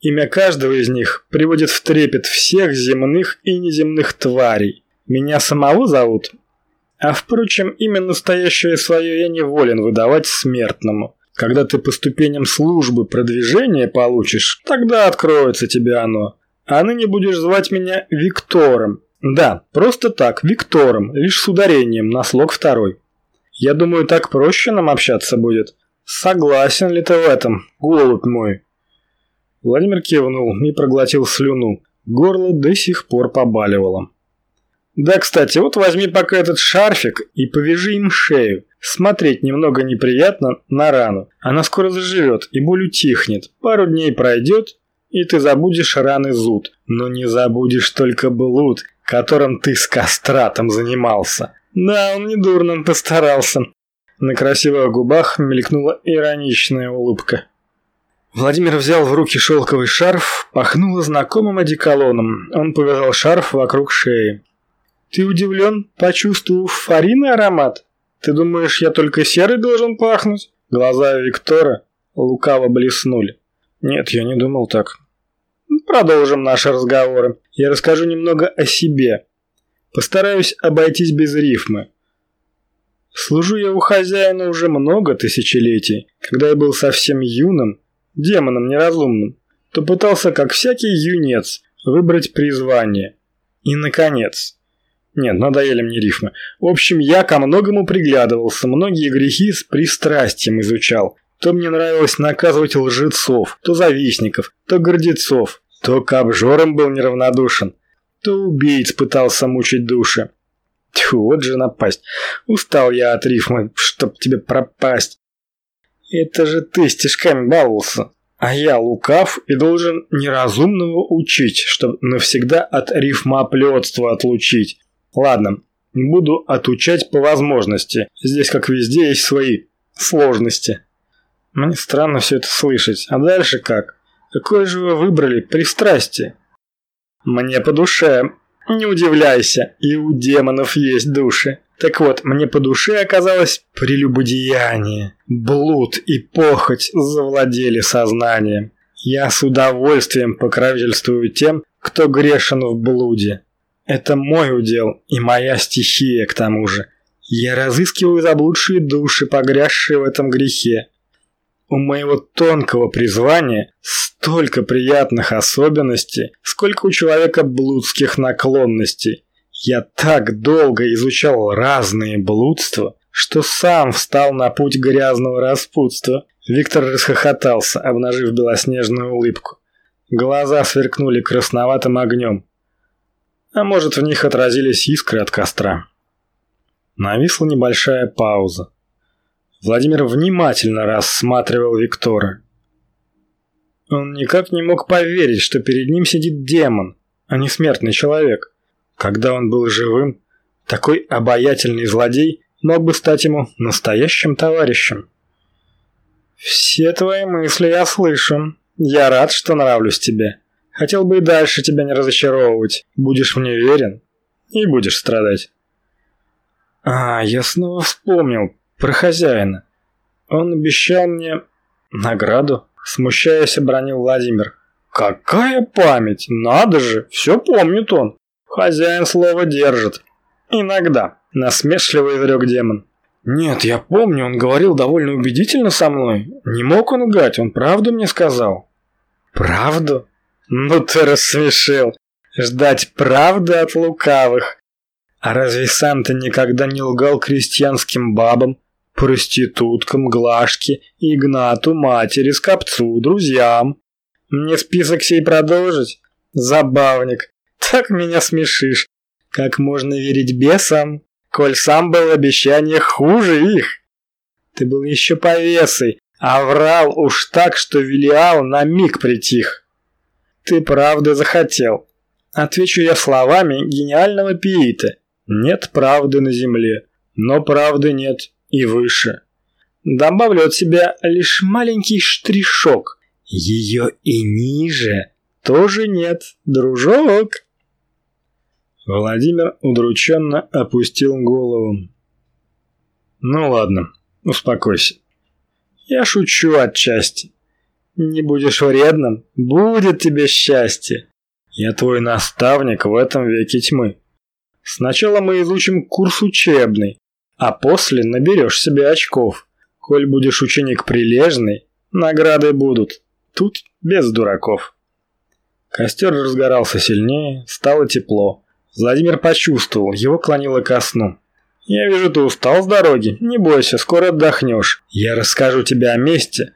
Имя каждого из них приводит в трепет всех земных и неземных тварей. Меня самого зовут а впрочем, имя настоящее свое я не волен выдавать смертному. Когда ты по ступеням службы продвижения получишь, тогда откроется тебе оно. А ныне будешь звать меня Виктором. Да, просто так, Виктором, лишь с ударением на слог второй. Я думаю, так проще нам общаться будет. Согласен ли ты в этом, голубь мой? Владимир кивнул и проглотил слюну. Горло до сих пор побаливало. Да, кстати, вот возьми пока этот шарфик и повяжи им шею. Смотреть немного неприятно на рану. Она скоро заживет и боль утихнет. Пару дней пройдет, и ты забудешь раны зуд. Но не забудешь только блуд, которым ты с кастратом занимался. Да, он недурно постарался. На красивых губах мелькнула ироничная улыбка. Владимир взял в руки шелковый шарф, пахнуло знакомым одеколоном. Он повязал шарф вокруг шеи. Ты удивлен, почувствовав фарины аромат? Ты думаешь, я только серый должен пахнуть? Глаза Виктора лукаво блеснули. Нет, я не думал так. Продолжим наши разговоры. Я расскажу немного о себе. Постараюсь обойтись без рифмы. Служу я у хозяина уже много тысячелетий. Когда я был совсем юным, демоном неразумным, то пытался, как всякий юнец, выбрать призвание. И, наконец, нет, надоели мне рифмы. В общем, я ко многому приглядывался, многие грехи с пристрастием изучал. То мне нравилось наказывать лжецов, то завистников, то гордецов, то к обжорам был неравнодушен, то убийц пытался мучить души. Тьфу, вот же напасть. Устал я от рифмы, чтоб тебе пропасть. Это же ты стишками баловался. А я лукав и должен неразумного учить, чтобы навсегда от рифмоплетства отлучить. Ладно, буду отучать по возможности. Здесь, как везде, есть свои сложности. Мне странно все это слышать. А дальше как? Какое же вы выбрали пристрастие? Мне по душе. Не удивляйся, и у демонов есть души. Так вот, мне по душе оказалось прелюбодеяние. Блуд и похоть завладели сознанием. Я с удовольствием покровительствую тем, кто грешен в блуде. Это мой удел и моя стихия к тому же. Я разыскиваю заблудшие души, погрязшие в этом грехе. У моего тонкого призвания столько приятных особенностей, сколько у человека блудских наклонностей. Я так долго изучал разные блудства, что сам встал на путь грязного распутства. Виктор расхохотался, обнажив белоснежную улыбку. Глаза сверкнули красноватым огнем а может в них отразились искры от костра. Нависла небольшая пауза. Владимир внимательно рассматривал Виктора. Он никак не мог поверить, что перед ним сидит демон, а не смертный человек. Когда он был живым, такой обаятельный злодей мог бы стать ему настоящим товарищем. «Все твои мысли я слышу. Я рад, что нравлюсь тебе. Хотел бы и дальше тебя не разочаровывать. Будешь мне верен и будешь страдать. А, я снова вспомнил про хозяина. Он обещал мне награду. Смущаясь, обронил Владимир. Какая память! Надо же, все помнит он. Хозяин слово держит. Иногда. Насмешливо изрек демон. Нет, я помню, он говорил довольно убедительно со мной. Не мог он лгать, он правду мне сказал. Правду? Ну ты рассмешил. Ждать правды от лукавых. А разве сам ты никогда не лгал крестьянским бабам, проституткам, Глашке, Игнату, матери, Скопцу, друзьям? Мне список сей продолжить? Забавник. Так меня смешишь. Как можно верить бесам, коль сам был обещание хуже их? Ты был еще повесой, А врал уж так, что Велиал на миг притих. Ты правды захотел. Отвечу я словами гениального пиита. Нет правды на земле, но правды нет и выше. Добавлю от себя лишь маленький штришок. Ее и ниже тоже нет, дружок. Владимир удрученно опустил голову. Ну ладно, успокойся. Я шучу отчасти. Не будешь вредным, будет тебе счастье. Я твой наставник в этом веке тьмы. Сначала мы изучим курс учебный, а после наберешь себе очков. Коль будешь ученик прилежный, награды будут. Тут без дураков. Костер разгорался сильнее, стало тепло. Владимир почувствовал, его клонило ко сну. «Я вижу, ты устал с дороги. Не бойся, скоро отдохнешь. Я расскажу тебе о месте,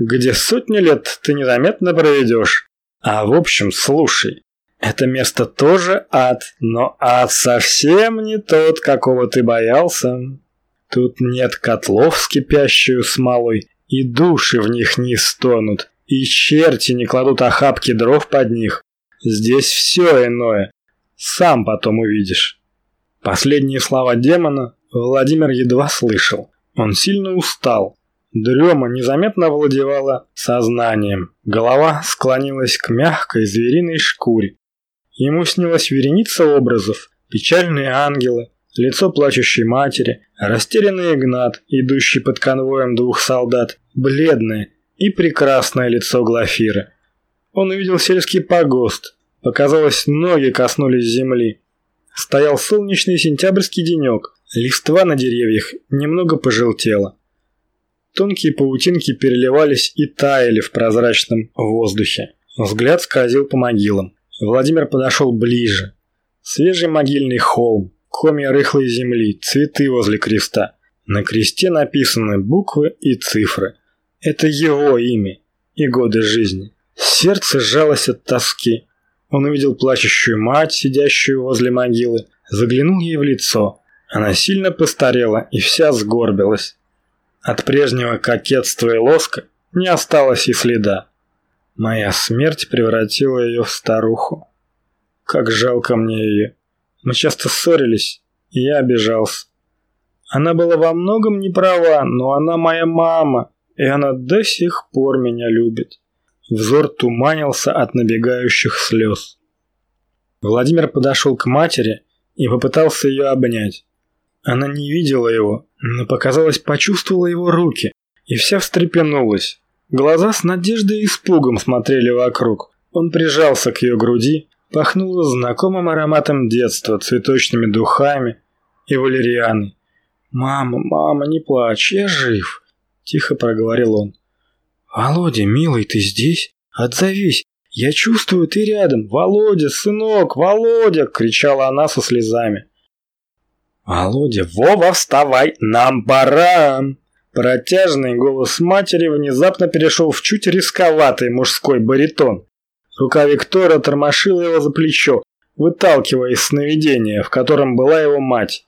где сотни лет ты незаметно проведешь. А в общем, слушай, это место тоже ад, но ад совсем не тот, какого ты боялся. Тут нет котлов с кипящую смолой, и души в них не стонут, и черти не кладут охапки дров под них. Здесь все иное. Сам потом увидишь. Последние слова демона Владимир едва слышал. Он сильно устал. Дрема незаметно овладевала сознанием. Голова склонилась к мягкой звериной шкуре. Ему снилась вереница образов, печальные ангелы, лицо плачущей матери, растерянный Игнат, идущий под конвоем двух солдат, бледное и прекрасное лицо Глафиры. Он увидел сельский погост. Показалось, ноги коснулись земли. Стоял солнечный сентябрьский денек. Листва на деревьях немного пожелтела. Тонкие паутинки переливались и таяли в прозрачном воздухе. Взгляд скользил по могилам. Владимир подошел ближе. Свежий могильный холм, комья рыхлой земли, цветы возле креста. На кресте написаны буквы и цифры. Это его имя и годы жизни. Сердце сжалось от тоски. Он увидел плачущую мать, сидящую возле могилы, заглянул ей в лицо. Она сильно постарела и вся сгорбилась. От прежнего кокетства и лоска не осталось и следа. Моя смерть превратила ее в старуху. Как жалко мне ее. Мы часто ссорились, и я обижался. Она была во многом не права, но она моя мама, и она до сих пор меня любит. Взор туманился от набегающих слез. Владимир подошел к матери и попытался ее обнять. Она не видела его, но, показалось, почувствовала его руки и вся встрепенулась. Глаза с надеждой и испугом смотрели вокруг. Он прижался к ее груди, пахнуло знакомым ароматом детства, цветочными духами и валерианой. «Мама, мама, не плачь, я жив», – тихо проговорил он. «Володя, милый, ты здесь? Отзовись! Я чувствую, ты рядом! Володя, сынок, Володя!» – кричала она со слезами. «Володя, Вова, вставай! Нам пора!» Протяжный голос матери внезапно перешел в чуть рисковатый мужской баритон. Рука Виктора тормошила его за плечо, выталкивая из сновидения, в котором была его мать.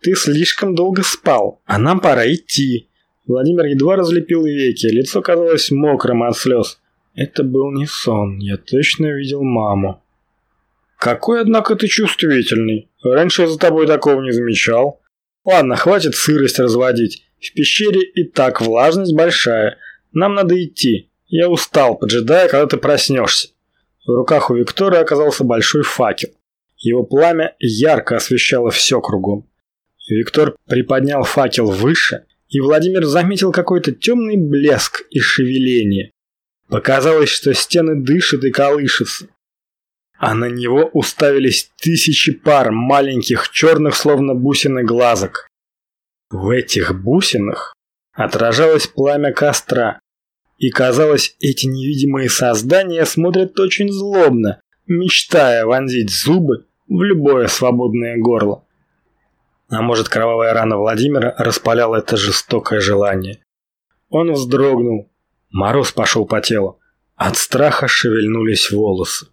«Ты слишком долго спал, а нам пора идти!» Владимир едва разлепил веки, лицо казалось мокрым от слез. Это был не сон, я точно видел маму. «Какой, однако, ты чувствительный. Раньше я за тобой такого не замечал. Ладно, хватит сырость разводить. В пещере и так влажность большая. Нам надо идти. Я устал, поджидая, когда ты проснешься». В руках у Виктора оказался большой факел. Его пламя ярко освещало все кругом. Виктор приподнял факел выше, и Владимир заметил какой-то темный блеск и шевеление. Показалось, что стены дышат и колышутся. А на него уставились тысячи пар маленьких черных, словно бусины глазок. В этих бусинах отражалось пламя костра, и казалось, эти невидимые создания смотрят очень злобно, мечтая вонзить зубы в любое свободное горло. А может, кровавая рана Владимира распаляла это жестокое желание. Он вздрогнул. Мороз пошел по телу. От страха шевельнулись волосы.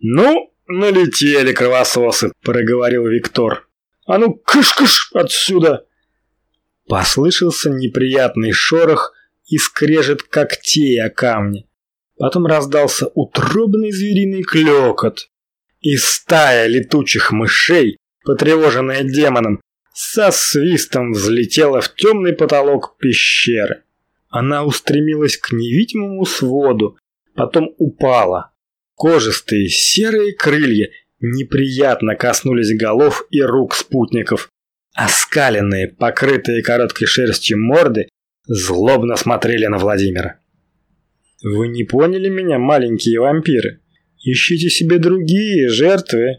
«Ну, налетели кровососы», – проговорил Виктор. «А ну, кыш-кыш отсюда!» Послышался неприятный шорох, и скрежет когтей о камни. Потом раздался утробный звериный клёкот, и стая летучих мышей, потревоженная демоном, со свистом взлетела в темный потолок пещеры. Она устремилась к невидимому своду, потом упала. Кожистые серые крылья неприятно коснулись голов и рук спутников. Оскаленные, покрытые короткой шерстью морды, злобно смотрели на Владимира. «Вы не поняли меня, маленькие вампиры? Ищите себе другие жертвы.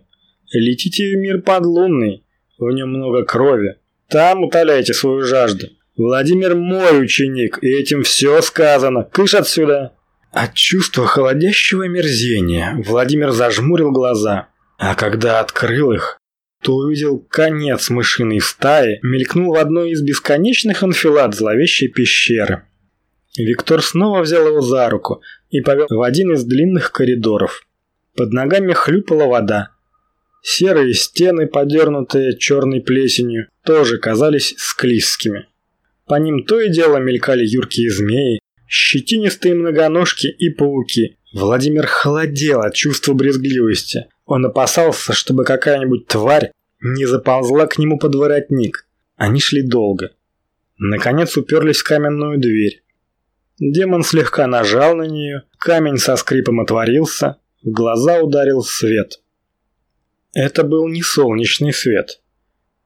Летите в мир подлунный, в нем много крови. Там утоляйте свою жажду. Владимир мой ученик, и этим все сказано. Кыш отсюда!» От чувства холодящего мерзения Владимир зажмурил глаза, а когда открыл их, то увидел конец мышиной стаи, мелькнул в одной из бесконечных анфилад зловещей пещеры. Виктор снова взял его за руку и повел в один из длинных коридоров. Под ногами хлюпала вода. Серые стены, подернутые черной плесенью, тоже казались склизкими. По ним то и дело мелькали юркие змеи, щетинистые многоножки и пауки. Владимир холодел от чувства брезгливости. Он опасался, чтобы какая-нибудь тварь не заползла к нему под воротник. Они шли долго. Наконец уперлись в каменную дверь. Демон слегка нажал на нее, камень со скрипом отворился, в глаза ударил свет. Это был не солнечный свет.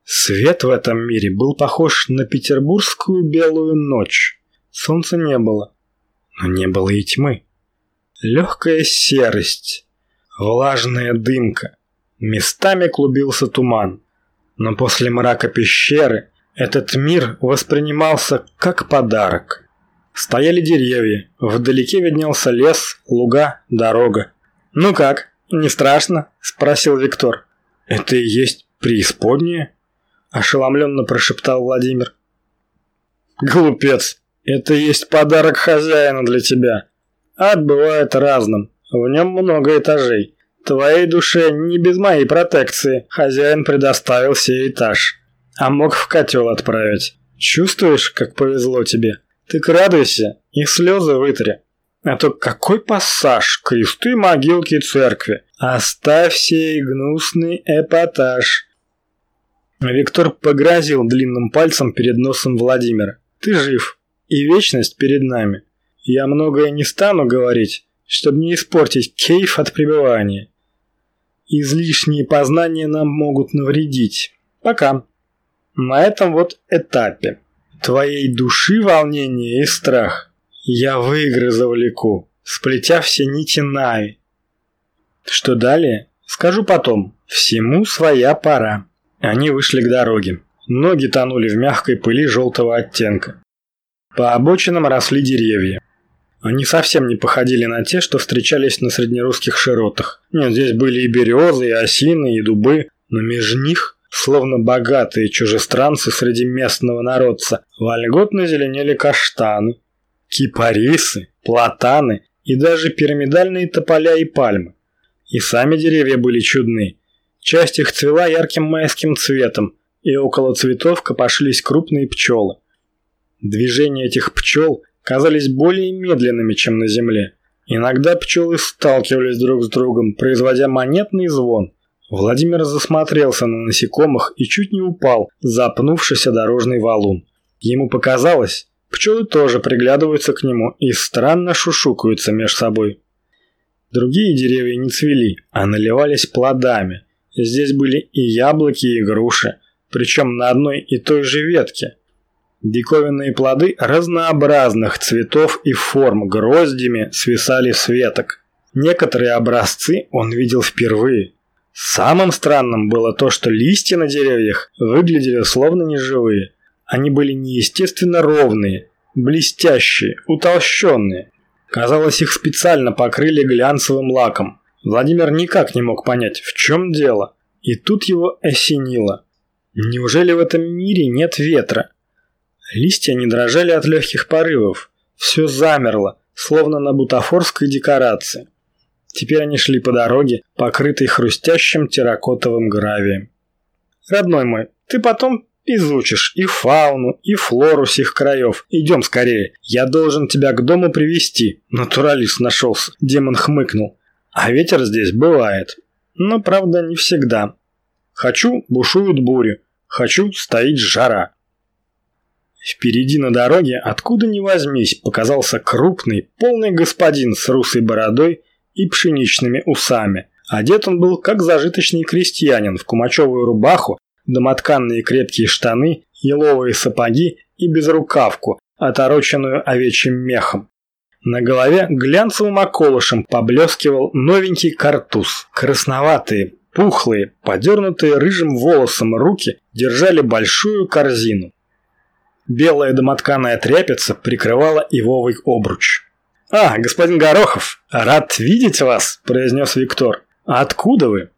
Свет в этом мире был похож на петербургскую белую ночь. Солнца не было, но не было и тьмы. Легкая серость, влажная дымка. Местами клубился туман. Но после мрака пещеры этот мир воспринимался как подарок. Стояли деревья, вдалеке виднелся лес, луга, дорога. «Ну как, не страшно?» – спросил Виктор. «Это и есть преисподняя?» – ошеломленно прошептал Владимир. «Глупец, это и есть подарок хозяина для тебя. Ад бывает разным, в нем много этажей. Твоей душе не без моей протекции хозяин предоставил сей этаж, а мог в котел отправить. Чувствуешь, как повезло тебе? Ты радуйся и слезы вытри. А то какой пассаж, кресты, могилки, церкви. Оставь сей гнусный эпатаж. Виктор погрозил длинным пальцем перед носом Владимира. Ты жив, и вечность перед нами. Я многое не стану говорить, чтобы не испортить кейф от пребывания. Излишние познания нам могут навредить. Пока. На этом вот этапе. Твоей души волнение и страх я в игры сплетя все нити Нави. Что далее? Скажу потом. Всему своя пора. Они вышли к дороге. Ноги тонули в мягкой пыли желтого оттенка. По обочинам росли деревья. Они совсем не походили на те, что встречались на среднерусских широтах. Нет, здесь были и березы, и осины, и дубы, но между них, словно богатые чужестранцы среди местного народца, вольготно зеленели каштаны, кипарисы, платаны и даже пирамидальные тополя и пальмы. И сами деревья были чудны. Часть их цвела ярким майским цветом, и около цветов копошились крупные пчелы. Движения этих пчел казались более медленными, чем на земле. Иногда пчелы сталкивались друг с другом, производя монетный звон. Владимир засмотрелся на насекомых и чуть не упал, запнувшись о дорожный валун. Ему показалось, пчелы тоже приглядываются к нему и странно шушукаются между собой. Другие деревья не цвели, а наливались плодами. Здесь были и яблоки, и груши, причем на одной и той же ветке – Диковинные плоды разнообразных цветов и форм гроздями свисали с веток. Некоторые образцы он видел впервые. Самым странным было то, что листья на деревьях выглядели словно неживые. Они были неестественно ровные, блестящие, утолщенные. Казалось, их специально покрыли глянцевым лаком. Владимир никак не мог понять, в чем дело. И тут его осенило. Неужели в этом мире нет ветра? Листья не дрожали от легких порывов. Все замерло, словно на бутафорской декорации. Теперь они шли по дороге, покрытой хрустящим терракотовым гравием. «Родной мой, ты потом Изучишь и фауну, и флору сих краев. Идем скорее. Я должен тебя к дому привести. Натуралист нашелся. Демон хмыкнул. А ветер здесь бывает. Но, правда, не всегда. Хочу – бушуют бури. Хочу – стоит жара. Впереди на дороге, откуда ни возьмись, показался крупный, полный господин с русой бородой и пшеничными усами. Одет он был как зажиточный крестьянин в кумачевую рубаху, домотканные крепкие штаны, еловые сапоги и безрукавку, отороченную овечьим мехом. На голове глянцевым околышем поблескивал новенький картуз. Красноватые, пухлые, подернутые рыжим волосом руки держали большую корзину. Белая домотканая тряпица прикрывала ивовый обруч. «А, господин Горохов, рад видеть вас», – произнес Виктор. «Откуда вы?»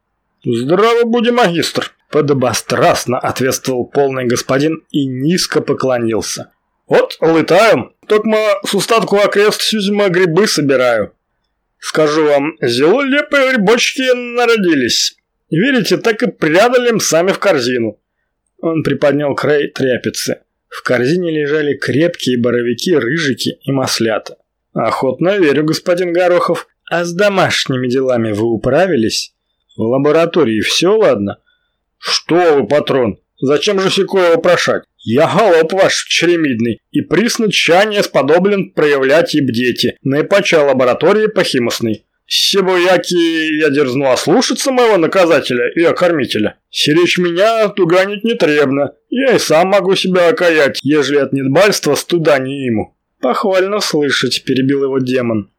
«Здраво будем, магистр», – подобострастно ответствовал полный господин и низко поклонился. «Вот, летаем, только с устатку окрест сюзьма грибы собираю. Скажу вам, зело лепые грибочки народились. Верите, так и прядалим сами в корзину». Он приподнял край тряпицы. В корзине лежали крепкие боровики, рыжики и маслята. «Охотно верю, господин Горохов. А с домашними делами вы управились? В лаборатории все ладно?» «Что вы, патрон? Зачем же сякое вопрошать? Я голоб ваш черемидный, и присно тщание сподоблен проявлять и бдете, наипача лаборатории похимосной. Себояки я дерзну ослушаться моего наказателя и окормителя. Сиречь меня туганить не требно. Я и сам могу себя окаять, ежели от недбальства студа не ему. Похвально слышать, перебил его демон.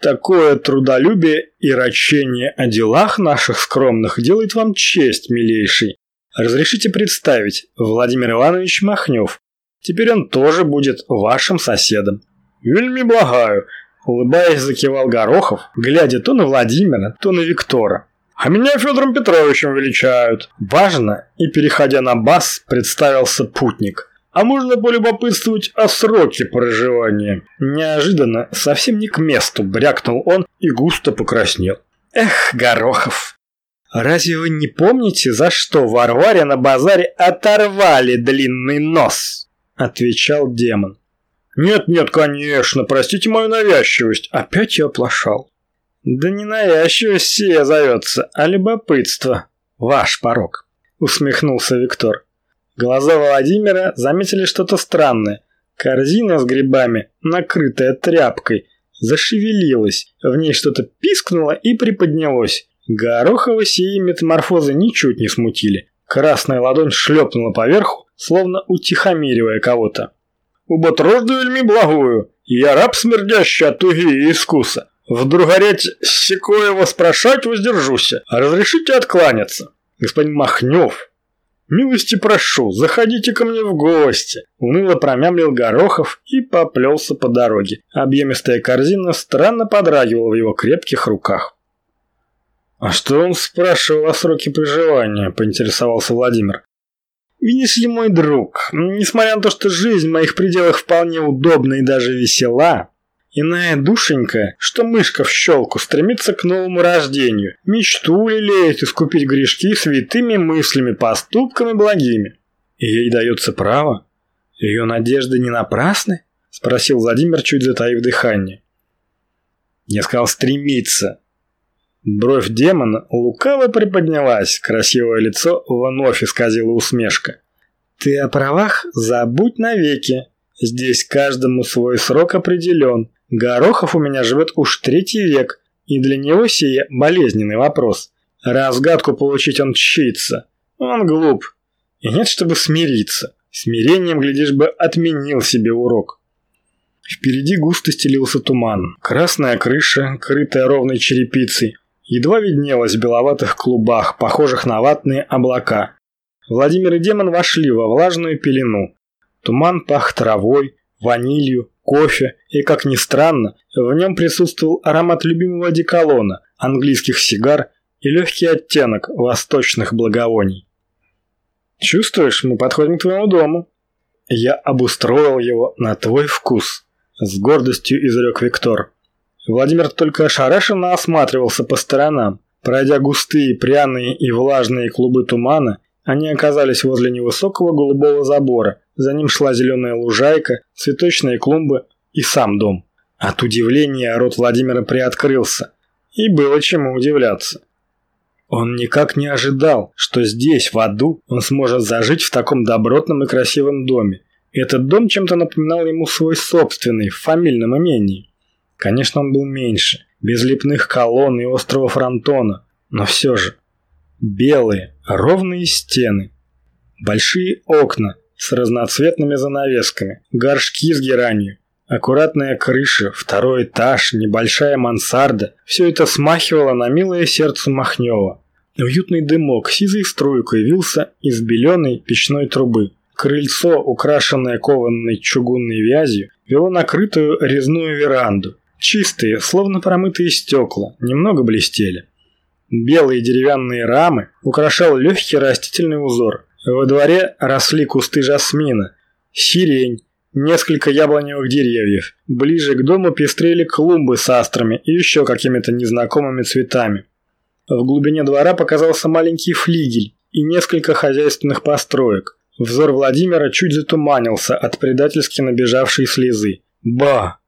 Такое трудолюбие и рачение о делах наших скромных делает вам честь, милейший. Разрешите представить, Владимир Иванович Махнев. Теперь он тоже будет вашим соседом. Вельми благаю, Улыбаясь, закивал Горохов, глядя то на Владимира, то на Виктора. «А меня Федором Петровичем величают!» Важно, и переходя на бас, представился путник. «А можно полюбопытствовать о сроке проживания?» Неожиданно, совсем не к месту, брякнул он и густо покраснел. «Эх, Горохов, разве вы не помните, за что Варваре на базаре оторвали длинный нос?» Отвечал демон. «Нет-нет, конечно, простите мою навязчивость». Опять я оплошал. «Да не навязчивость сия зовется, а любопытство. Ваш порог», — усмехнулся Виктор. Глаза Владимира заметили что-то странное. Корзина с грибами, накрытая тряпкой, зашевелилась, в ней что-то пискнуло и приподнялось. Горохова сии метаморфозы ничуть не смутили. Красная ладонь шлепнула поверху, словно утихомиривая кого-то. Уботрожду вельми благую, я раб смердящий от туги и искуса. Вдруг гореть секое воспрошать воздержуся, а разрешите откланяться. Господин Махнев, милости прошу, заходите ко мне в гости. Уныло промямлил Горохов и поплелся по дороге. Объемистая корзина странно подрагивала в его крепких руках. «А что он спрашивал о сроке проживания?» – поинтересовался Владимир. Видишь ли, мой друг, несмотря на то, что жизнь в моих пределах вполне удобна и даже весела, иная душенька, что мышка в щелку, стремится к новому рождению, мечту лелеет искупить грешки святыми мыслями, поступками благими. И ей дается право? Ее надежды не напрасны? Спросил Владимир, чуть затаив дыхание. Я сказал стремиться. Бровь демона лукаво приподнялась, красивое лицо вновь исказило усмешка. «Ты о правах забудь навеки. Здесь каждому свой срок определен. Горохов у меня живет уж третий век, и для него сие болезненный вопрос. Разгадку получить он чится. Он глуп. И нет, чтобы смириться. Смирением, глядишь бы, отменил себе урок». Впереди густо стелился туман. Красная крыша, крытая ровной черепицей, едва виднелась в беловатых клубах, похожих на ватные облака. Владимир и демон вошли во влажную пелену. Туман пах травой, ванилью, кофе, и, как ни странно, в нем присутствовал аромат любимого одеколона, английских сигар и легкий оттенок восточных благовоний. «Чувствуешь, мы подходим к твоему дому». «Я обустроил его на твой вкус», – с гордостью изрек Виктор. Владимир только ошарашенно осматривался по сторонам. Пройдя густые, пряные и влажные клубы тумана, Они оказались возле невысокого голубого забора. За ним шла зеленая лужайка, цветочные клумбы и сам дом. От удивления рот Владимира приоткрылся. И было чему удивляться. Он никак не ожидал, что здесь, в аду, он сможет зажить в таком добротном и красивом доме. Этот дом чем-то напоминал ему свой собственный, в фамильном имении. Конечно, он был меньше, без лепных колонн и острого фронтона, но все же. Белые, ровные стены. Большие окна с разноцветными занавесками, горшки с геранью, аккуратная крыша, второй этаж, небольшая мансарда – все это смахивало на милое сердце Махнева. Уютный дымок сизой струйкой вился из беленой печной трубы. Крыльцо, украшенное кованой чугунной вязью, вело накрытую резную веранду. Чистые, словно промытые стекла, немного блестели. Белые деревянные рамы украшал легкий растительный узор. Во дворе росли кусты жасмина, сирень, несколько яблоневых деревьев. Ближе к дому пестрели клумбы с астрами и еще какими-то незнакомыми цветами. В глубине двора показался маленький флигель и несколько хозяйственных построек. Взор Владимира чуть затуманился от предательски набежавшей слезы. «Ба!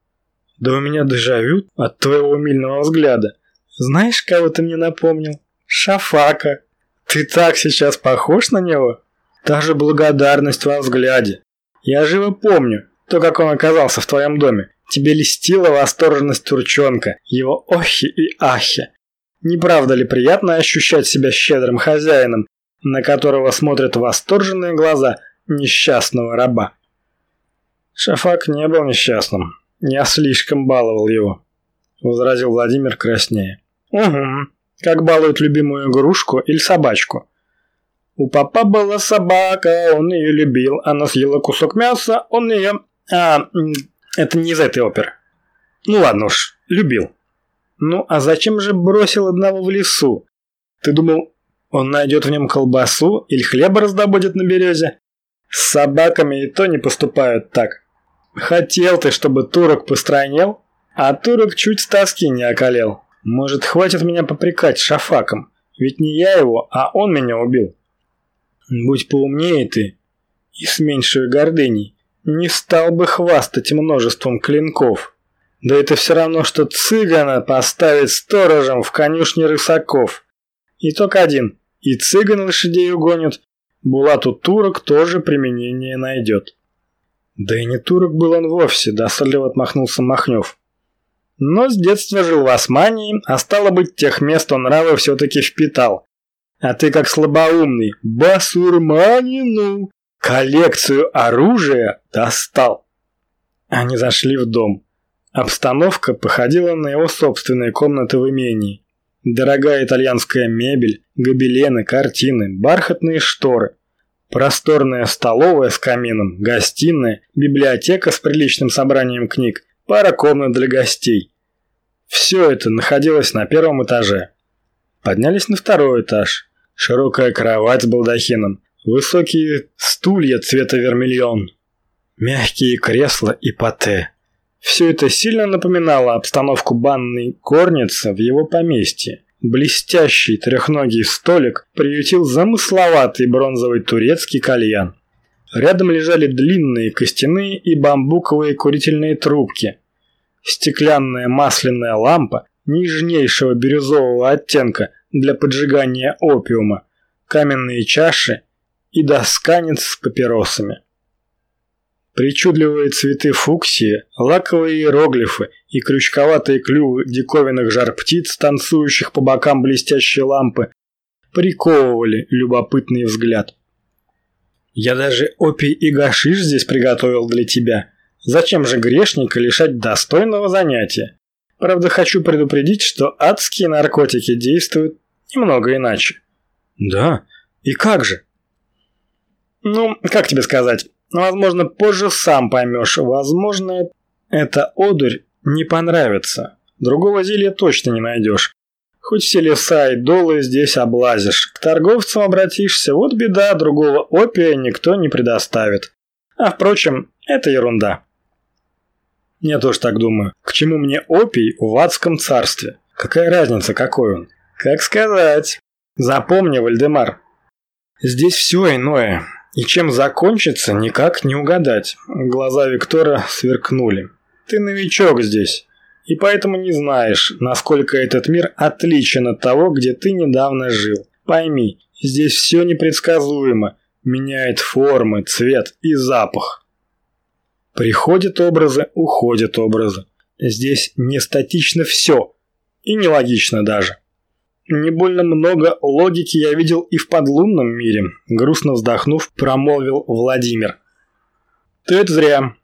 Да у меня дежавю от твоего умильного взгляда. Знаешь, кого ты мне напомнил? Шафака. Ты так сейчас похож на него. Даже благодарность во взгляде. Я живо помню то, как он оказался в твоем доме. Тебе льстила восторженность турчонка, его охи и ахи. Не правда ли приятно ощущать себя щедрым хозяином, на которого смотрят восторженные глаза несчастного раба? Шафак не был несчастным. Я слишком баловал его, возразил Владимир краснее. Угу. Как балуют любимую игрушку или собачку. У папа была собака, он ее любил. Она съела кусок мяса, он ее... А, это не из этой оперы. Ну ладно уж, любил. Ну, а зачем же бросил одного в лесу? Ты думал, он найдет в нем колбасу или хлеба раздобудет на березе? С собаками и то не поступают так. Хотел ты, чтобы турок постройнел, а турок чуть с тоски не околел. Может, хватит меня попрекать шафаком? Ведь не я его, а он меня убил. Будь поумнее ты и с меньшей гордыней, не стал бы хвастать множеством клинков. Да это все равно, что цыгана поставить сторожем в конюшне рысаков. Итог один. И цыган лошадей угонит, Булату турок тоже применение найдет. Да и не турок был он вовсе, досадливо отмахнулся Махнев. Но с детства жил в Османии, а стало быть, тех мест он нравы все-таки впитал. А ты как слабоумный, басурманину, коллекцию оружия достал. Они зашли в дом. Обстановка походила на его собственные комнаты в имении. Дорогая итальянская мебель, гобелены, картины, бархатные шторы. Просторная столовая с камином, гостиная, библиотека с приличным собранием книг, пара комнат для гостей. Все это находилось на первом этаже. Поднялись на второй этаж. Широкая кровать с балдахином, высокие стулья цвета вермильон, мягкие кресла и пате. Все это сильно напоминало обстановку банной горницы в его поместье. Блестящий трехногий столик приютил замысловатый бронзовый турецкий кальян. Рядом лежали длинные костяные и бамбуковые курительные трубки. Стеклянная масляная лампа нежнейшего бирюзового оттенка для поджигания опиума, каменные чаши и досканец с папиросами. Причудливые цветы фуксии, лаковые иероглифы и крючковатые клювы диковинных жар-птиц, танцующих по бокам блестящей лампы, приковывали любопытный взгляд. Я даже опий и гашиш здесь приготовил для тебя. Зачем же грешника лишать достойного занятия? Правда, хочу предупредить, что адские наркотики действуют немного иначе. Да? И как же? Ну, как тебе сказать? Возможно, позже сам поймешь. Возможно, эта одурь не понравится. Другого зелья точно не найдешь. Хоть все леса и долы здесь облазишь. К торговцам обратишься, вот беда, другого опия никто не предоставит. А впрочем, это ерунда. Я тоже так думаю. К чему мне опий в адском царстве? Какая разница, какой он? Как сказать? Запомни, Вальдемар. Здесь все иное, и чем закончится, никак не угадать. Глаза Виктора сверкнули. Ты новичок здесь, и поэтому не знаешь, насколько этот мир отличен от того, где ты недавно жил. Пойми, здесь все непредсказуемо, меняет формы, цвет и запах. Приходят образы, уходят образы. Здесь не статично все, и нелогично даже. Не больно много логики я видел и в подлунном мире, грустно вздохнув, промолвил Владимир. Ты это зря.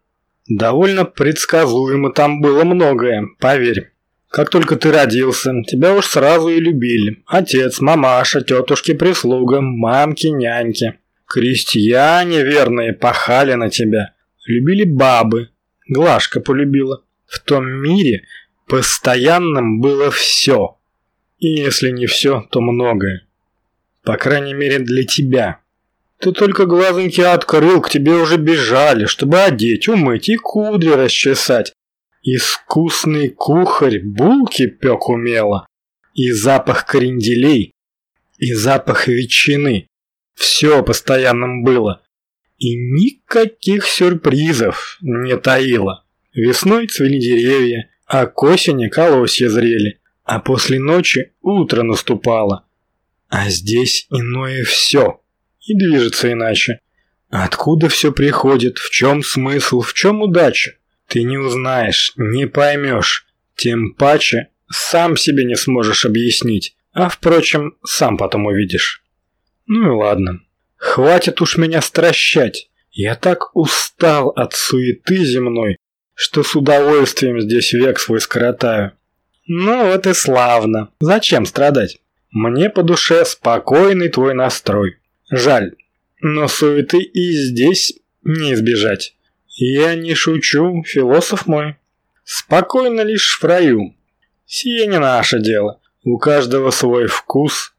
Довольно предсказуемо там было многое, поверь. Как только ты родился, тебя уж сразу и любили. Отец, мамаша, тетушки, прислуга, мамки, няньки. Крестьяне верные пахали на тебя. Любили бабы. Глашка полюбила. В том мире постоянным было все. И если не все, то многое. По крайней мере для тебя. Ты только глазоньки открыл, к тебе уже бежали, чтобы одеть, умыть и кудри расчесать. Искусный кухарь булки пек умело. И запах кренделей, и запах ветчины. Все постоянным было. И никаких сюрпризов не таило. Весной цвели деревья, а к осени колосья зрели а после ночи утро наступало. А здесь иное все. И движется иначе. Откуда все приходит, в чем смысл, в чем удача? Ты не узнаешь, не поймешь. Тем паче сам себе не сможешь объяснить. А впрочем, сам потом увидишь. Ну и ладно. Хватит уж меня стращать. Я так устал от суеты земной, что с удовольствием здесь век свой скоротаю. Ну вот и славно. Зачем страдать? Мне по душе спокойный твой настрой. Жаль, но суеты и здесь не избежать. Я не шучу, философ мой. Спокойно лишь в раю. Сие не наше дело. У каждого свой вкус.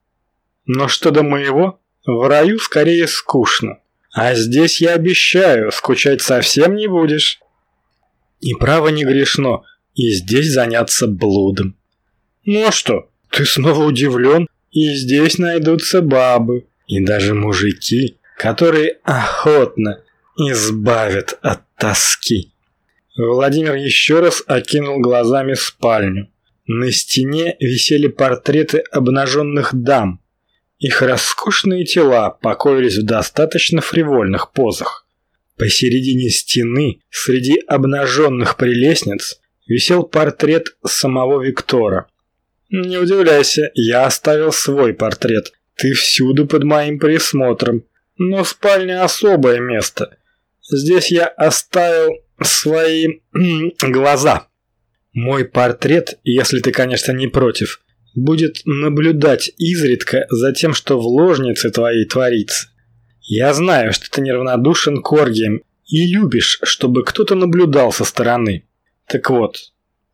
Но что до моего, в раю скорее скучно. А здесь я обещаю, скучать совсем не будешь. И право не грешно, и здесь заняться блудом. Ну а что, ты снова удивлен? И здесь найдутся бабы, и даже мужики, которые охотно избавят от тоски. Владимир еще раз окинул глазами спальню. На стене висели портреты обнаженных дам. Их роскошные тела покоились в достаточно фривольных позах. Посередине стены, среди обнаженных прелестниц, висел портрет самого Виктора. «Не удивляйся, я оставил свой портрет. Ты всюду под моим присмотром. Но спальня особое место. Здесь я оставил свои глаза. Мой портрет, если ты, конечно, не против, будет наблюдать изредка за тем, что в ложнице твоей творится. Я знаю, что ты неравнодушен к оргиям и любишь, чтобы кто-то наблюдал со стороны. Так вот,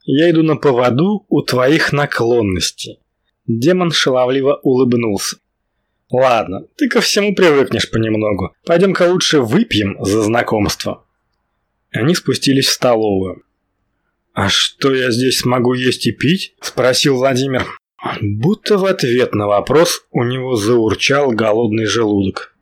я иду на поводу у твоих наклонностей. Демон шаловливо улыбнулся. Ладно, ты ко всему привыкнешь понемногу. Пойдем-ка лучше выпьем за знакомство. Они спустились в столовую. «А что я здесь могу есть и пить?» – спросил Владимир. Будто в ответ на вопрос у него заурчал голодный желудок.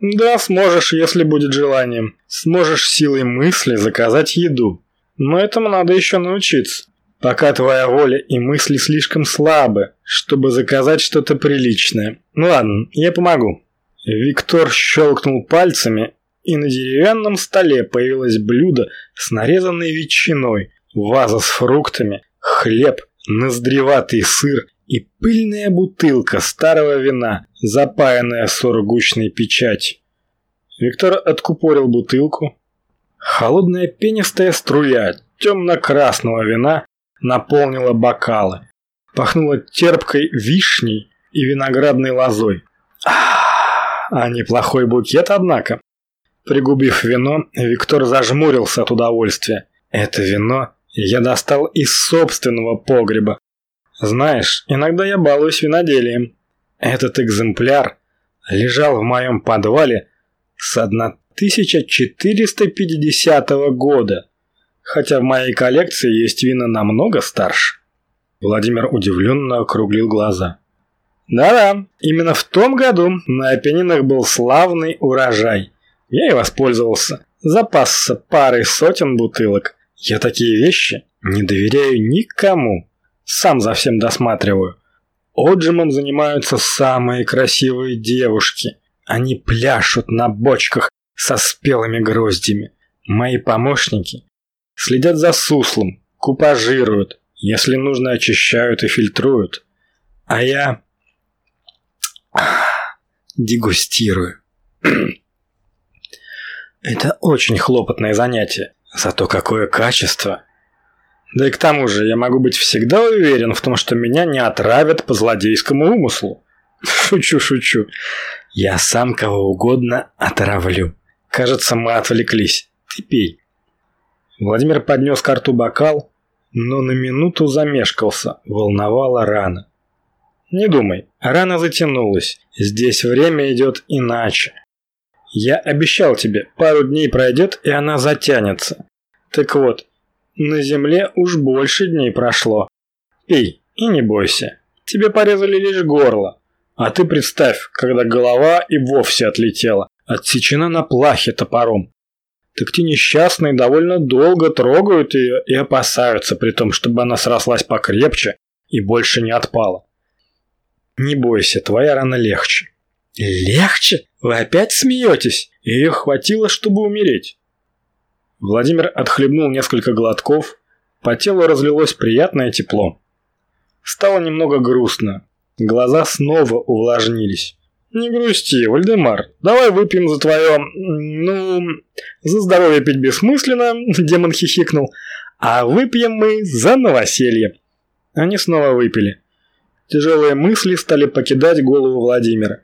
«Да, сможешь, если будет желание. Сможешь силой мысли заказать еду. Но этому надо еще научиться. Пока твоя воля и мысли слишком слабы, чтобы заказать что-то приличное. Ну ладно, я помогу. Виктор щелкнул пальцами, и на деревянном столе появилось блюдо с нарезанной ветчиной, ваза с фруктами, хлеб, ноздреватый сыр и пыльная бутылка старого вина, запаянная сургучной печатью. Виктор откупорил бутылку, Холодная пенистая струя темно-красного вина наполнила бокалы. Пахнула терпкой вишней и виноградной лозой. А неплохой букет, однако. Пригубив вино, Виктор зажмурился от удовольствия. Это вино я достал из собственного погреба. Знаешь, иногда я балуюсь виноделием. Этот экземпляр лежал в моем подвале с 1450 года, хотя в моей коллекции есть вина намного старше. Владимир удивленно округлил глаза. Да-да, именно в том году на опенинах был славный урожай. Я и воспользовался. Запасся парой сотен бутылок. Я такие вещи не доверяю никому. Сам за всем досматриваю. Отжимом занимаются самые красивые девушки. Они пляшут на бочках со спелыми гроздями. Мои помощники следят за суслом, купажируют, если нужно очищают и фильтруют. А я дегустирую. Это очень хлопотное занятие, зато какое качество. Да и к тому же я могу быть всегда уверен в том, что меня не отравят по злодейскому умыслу. Шучу, шучу. Я сам кого угодно отравлю. Кажется, мы отвлеклись. Ты пей. Владимир поднес к рту бокал, но на минуту замешкался, волновала рана. Не думай, рана затянулась. Здесь время идет иначе. Я обещал тебе, пару дней пройдет, и она затянется. Так вот, на земле уж больше дней прошло. Пей и не бойся. Тебе порезали лишь горло. А ты представь, когда голова и вовсе отлетела, отсечена на плахе топором. Так те несчастные довольно долго трогают ее и опасаются, при том, чтобы она срослась покрепче и больше не отпала. Не бойся, твоя рана легче. Легче? Вы опять смеетесь? Ее хватило, чтобы умереть. Владимир отхлебнул несколько глотков, по телу разлилось приятное тепло. Стало немного грустно, глаза снова увлажнились. «Не грусти, Вальдемар, давай выпьем за твое... ну... за здоровье пить бессмысленно», — демон хихикнул, «а выпьем мы за новоселье». Они снова выпили. Тяжелые мысли стали покидать голову Владимира.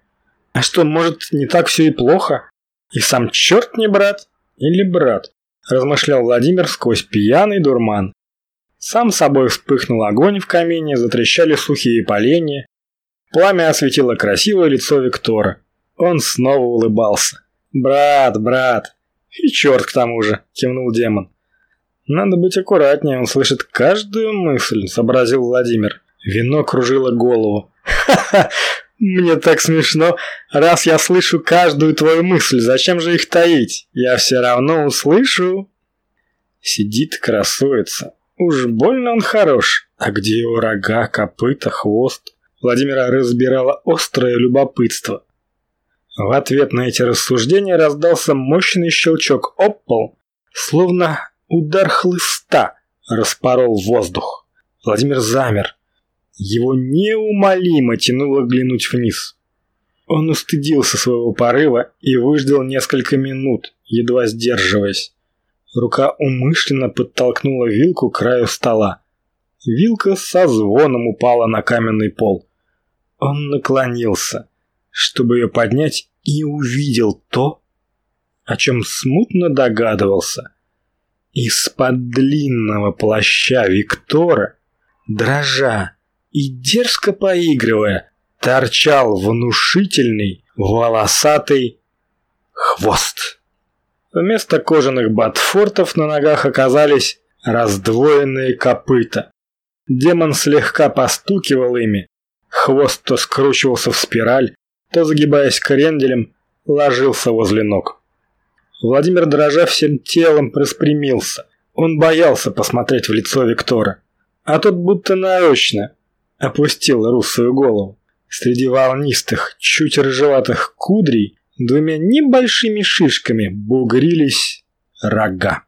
А что, может, не так все и плохо? И сам черт не брат? Или брат? Размышлял Владимир сквозь пьяный дурман. Сам собой вспыхнул огонь в камине, затрещали сухие поленья. Пламя осветило красивое лицо Виктора. Он снова улыбался. «Брат, брат!» «И черт к тому же!» – кивнул демон. «Надо быть аккуратнее, он слышит каждую мысль», – сообразил Владимир. Вино кружило голову. «Ха-ха! Мне так смешно. Раз я слышу каждую твою мысль, зачем же их таить? Я все равно услышу». Сидит, красуется. Уж больно он хорош. А где его рога, копыта, хвост? Владимира разбирало острое любопытство. В ответ на эти рассуждения раздался мощный щелчок об пол, словно удар хлыста распорол воздух. Владимир замер. Его неумолимо тянуло глянуть вниз. Он устыдился своего порыва и выждал несколько минут, едва сдерживаясь. Рука умышленно подтолкнула вилку к краю стола. Вилка со звоном упала на каменный пол. Он наклонился, чтобы ее поднять, и увидел то, о чем смутно догадывался. Из-под длинного плаща Виктора, дрожа и дерзко поигрывая, торчал внушительный волосатый хвост. Вместо кожаных ботфортов на ногах оказались раздвоенные копыта. Демон слегка постукивал ими, хвост то скручивался в спираль, то, загибаясь кренделем, ложился возле ног. Владимир, дрожа всем телом, распрямился. Он боялся посмотреть в лицо Виктора. А тот будто нарочно опустил русую голову. Среди волнистых, чуть рыжеватых кудрей двумя небольшими шишками бугрились рога.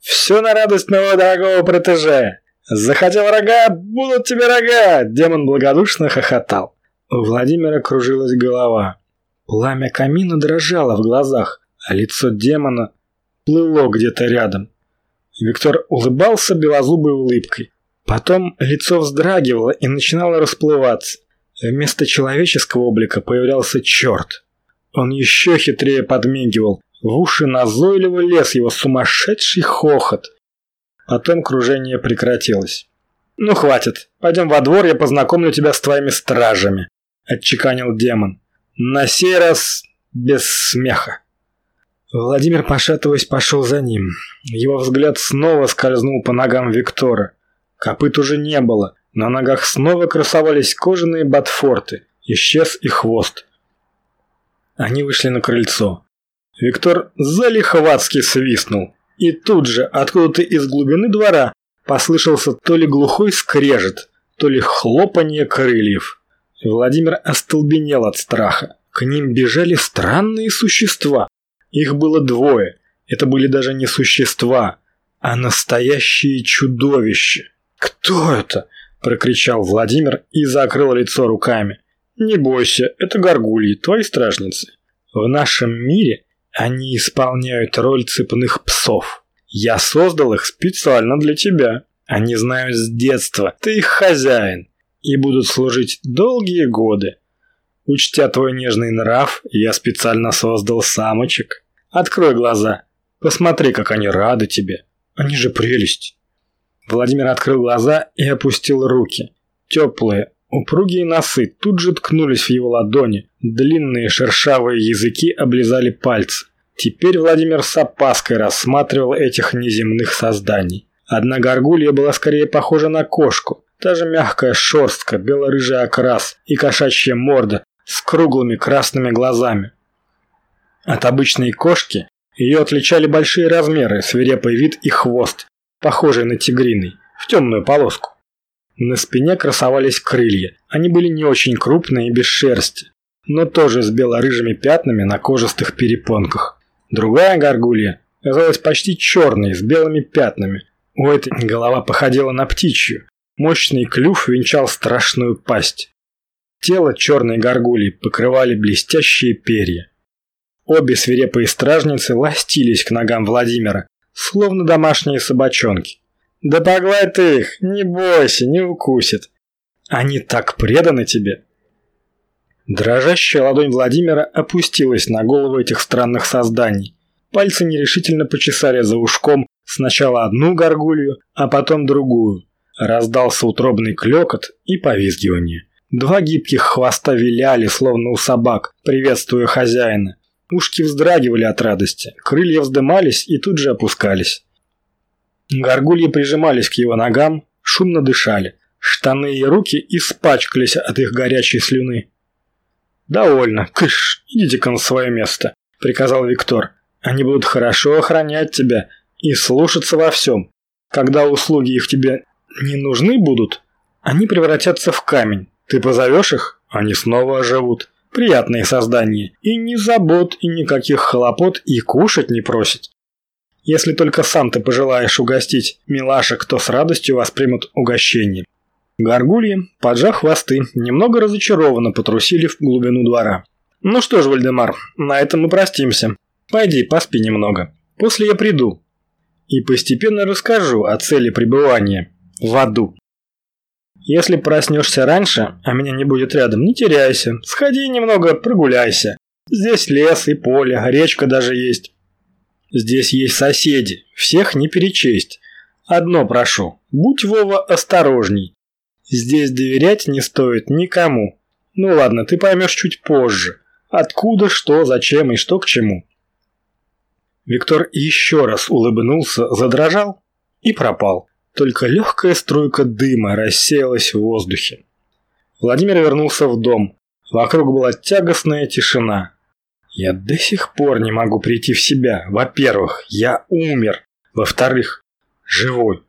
«Все на радость моего дорогого протеже! Захотел рога, будут тебе рога!» Демон благодушно хохотал. У Владимира кружилась голова. Пламя камина дрожало в глазах, а лицо демона плыло где-то рядом. Виктор улыбался белозубой улыбкой. Потом лицо вздрагивало и начинало расплываться. Вместо человеческого облика появлялся черт. Он еще хитрее подмигивал. В уши назойливо лез его сумасшедший хохот. Потом кружение прекратилось. «Ну хватит, пойдем во двор, я познакомлю тебя с твоими стражами», – отчеканил демон. «На сей раз без смеха». Владимир, пошатываясь, пошел за ним. Его взгляд снова скользнул по ногам Виктора. Копыт уже не было. На ногах снова красовались кожаные ботфорты. Исчез и хвост. Они вышли на крыльцо. Виктор залихватски свистнул. И тут же, откуда-то из глубины двора, послышался то ли глухой скрежет, то ли хлопанье крыльев. Владимир остолбенел от страха. К ним бежали странные существа. Их было двое. Это были даже не существа, а настоящие чудовища. «Кто это?» – прокричал Владимир и закрыл лицо руками. «Не бойся, это горгульи, твои стражницы. В нашем мире они исполняют роль цепных псов. Я создал их специально для тебя. Они знают с детства, ты их хозяин, и будут служить долгие годы. Учтя твой нежный нрав, я специально создал самочек. Открой глаза, посмотри, как они рады тебе. Они же прелесть. Владимир открыл глаза и опустил руки. Теплые, упругие носы тут же ткнулись в его ладони. Длинные шершавые языки облизали пальцы. Теперь Владимир с опаской рассматривал этих неземных созданий. Одна горгулья была скорее похожа на кошку. Та же мягкая шерстка, бело-рыжий окрас и кошачья морда с круглыми красными глазами. От обычной кошки ее отличали большие размеры, свирепый вид и хвост, похожий на тигриный, в темную полоску. На спине красовались крылья. Они были не очень крупные и без шерсти, но тоже с бело-рыжими пятнами на кожистых перепонках. Другая горгулья казалась почти черной, с белыми пятнами. У этой голова походила на птичью. Мощный клюв венчал страшную пасть. Тело черной горгульи покрывали блестящие перья. Обе свирепые стражницы ластились к ногам Владимира, словно домашние собачонки. «Да погладь ты их, не бойся, не укусит. Они так преданы тебе». Дрожащая ладонь Владимира опустилась на голову этих странных созданий. Пальцы нерешительно почесали за ушком сначала одну горгулью, а потом другую. Раздался утробный клёкот и повизгивание. Два гибких хвоста виляли, словно у собак, приветствуя хозяина. Ушки вздрагивали от радости, крылья вздымались и тут же опускались. Горгульи прижимались к его ногам, шумно дышали. Штаны и руки испачкались от их горячей слюны. «Довольно. Кыш, идите-ка на свое место», — приказал Виктор. «Они будут хорошо охранять тебя и слушаться во всем. Когда услуги их тебе не нужны будут, они превратятся в камень. Ты позовешь их, они снова оживут приятные создания, и ни забот, и никаких хлопот, и кушать не просит. Если только сам ты пожелаешь угостить милашек, то с радостью воспримут угощение. Горгульи, поджав хвосты, немного разочарованно потрусили в глубину двора. «Ну что ж, Вальдемар, на этом мы простимся. Пойди, поспи немного. После я приду. И постепенно расскажу о цели пребывания в аду». Если проснешься раньше, а меня не будет рядом, не теряйся. Сходи немного, прогуляйся. Здесь лес и поле, речка даже есть. Здесь есть соседи, всех не перечесть. Одно прошу, будь, Вова, осторожней. Здесь доверять не стоит никому. Ну ладно, ты поймешь чуть позже. Откуда, что, зачем и что к чему. Виктор еще раз улыбнулся, задрожал и пропал. Только легкая струйка дыма рассеялась в воздухе. Владимир вернулся в дом. Вокруг была тягостная тишина. Я до сих пор не могу прийти в себя. Во-первых, я умер. Во-вторых, живой.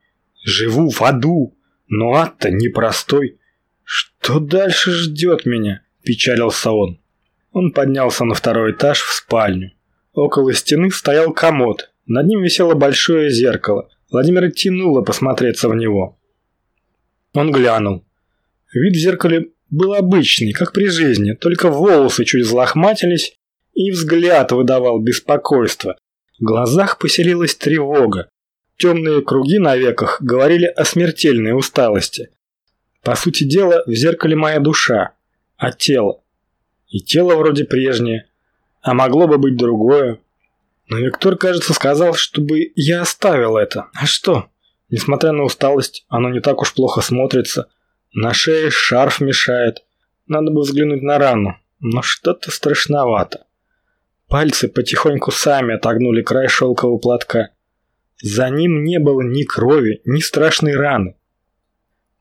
Живу в аду. Но ад-то непростой. Что дальше ждет меня? Печалился он. Он поднялся на второй этаж в спальню. Около стены стоял комод. Над ним висело большое зеркало. Владимира тянуло посмотреться в него. Он глянул. Вид в зеркале был обычный, как при жизни, только волосы чуть взлохматились, и взгляд выдавал беспокойство. В глазах поселилась тревога. Темные круги на веках говорили о смертельной усталости. По сути дела, в зеркале моя душа, а тело. И тело вроде прежнее, а могло бы быть другое. Но Виктор, кажется, сказал, чтобы я оставил это. А что? Несмотря на усталость, оно не так уж плохо смотрится. На шее шарф мешает. Надо бы взглянуть на рану. Но что-то страшновато. Пальцы потихоньку сами отогнули край шелкового платка. За ним не было ни крови, ни страшной раны.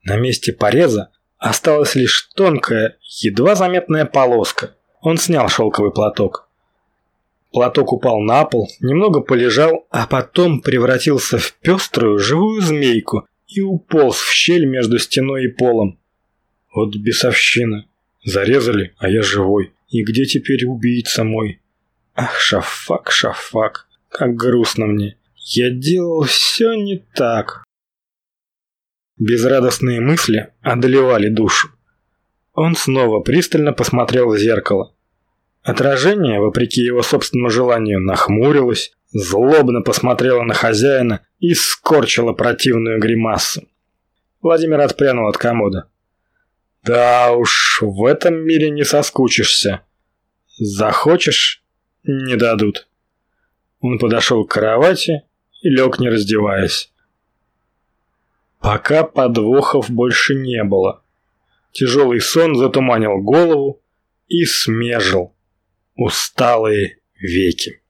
На месте пореза Осталась лишь тонкая, едва заметная полоска. Он снял шелковый платок. Платок упал на пол, немного полежал, а потом превратился в пеструю живую змейку и уполз в щель между стеной и полом. Вот бесовщина. Зарезали, а я живой. И где теперь убийца мой? Ах, Шафак, Шафак, как грустно мне. Я делал все не так. Безрадостные мысли одолевали душу. Он снова пристально посмотрел в зеркало. Отражение, вопреки его собственному желанию, нахмурилось, злобно посмотрело на хозяина и скорчило противную гримасу. Владимир отпрянул от комода. «Да уж, в этом мире не соскучишься. Захочешь – не дадут». Он подошел к кровати и лег, не раздеваясь. Пока подвохов больше не было. Тяжелый сон затуманил голову и смежил усталые веки.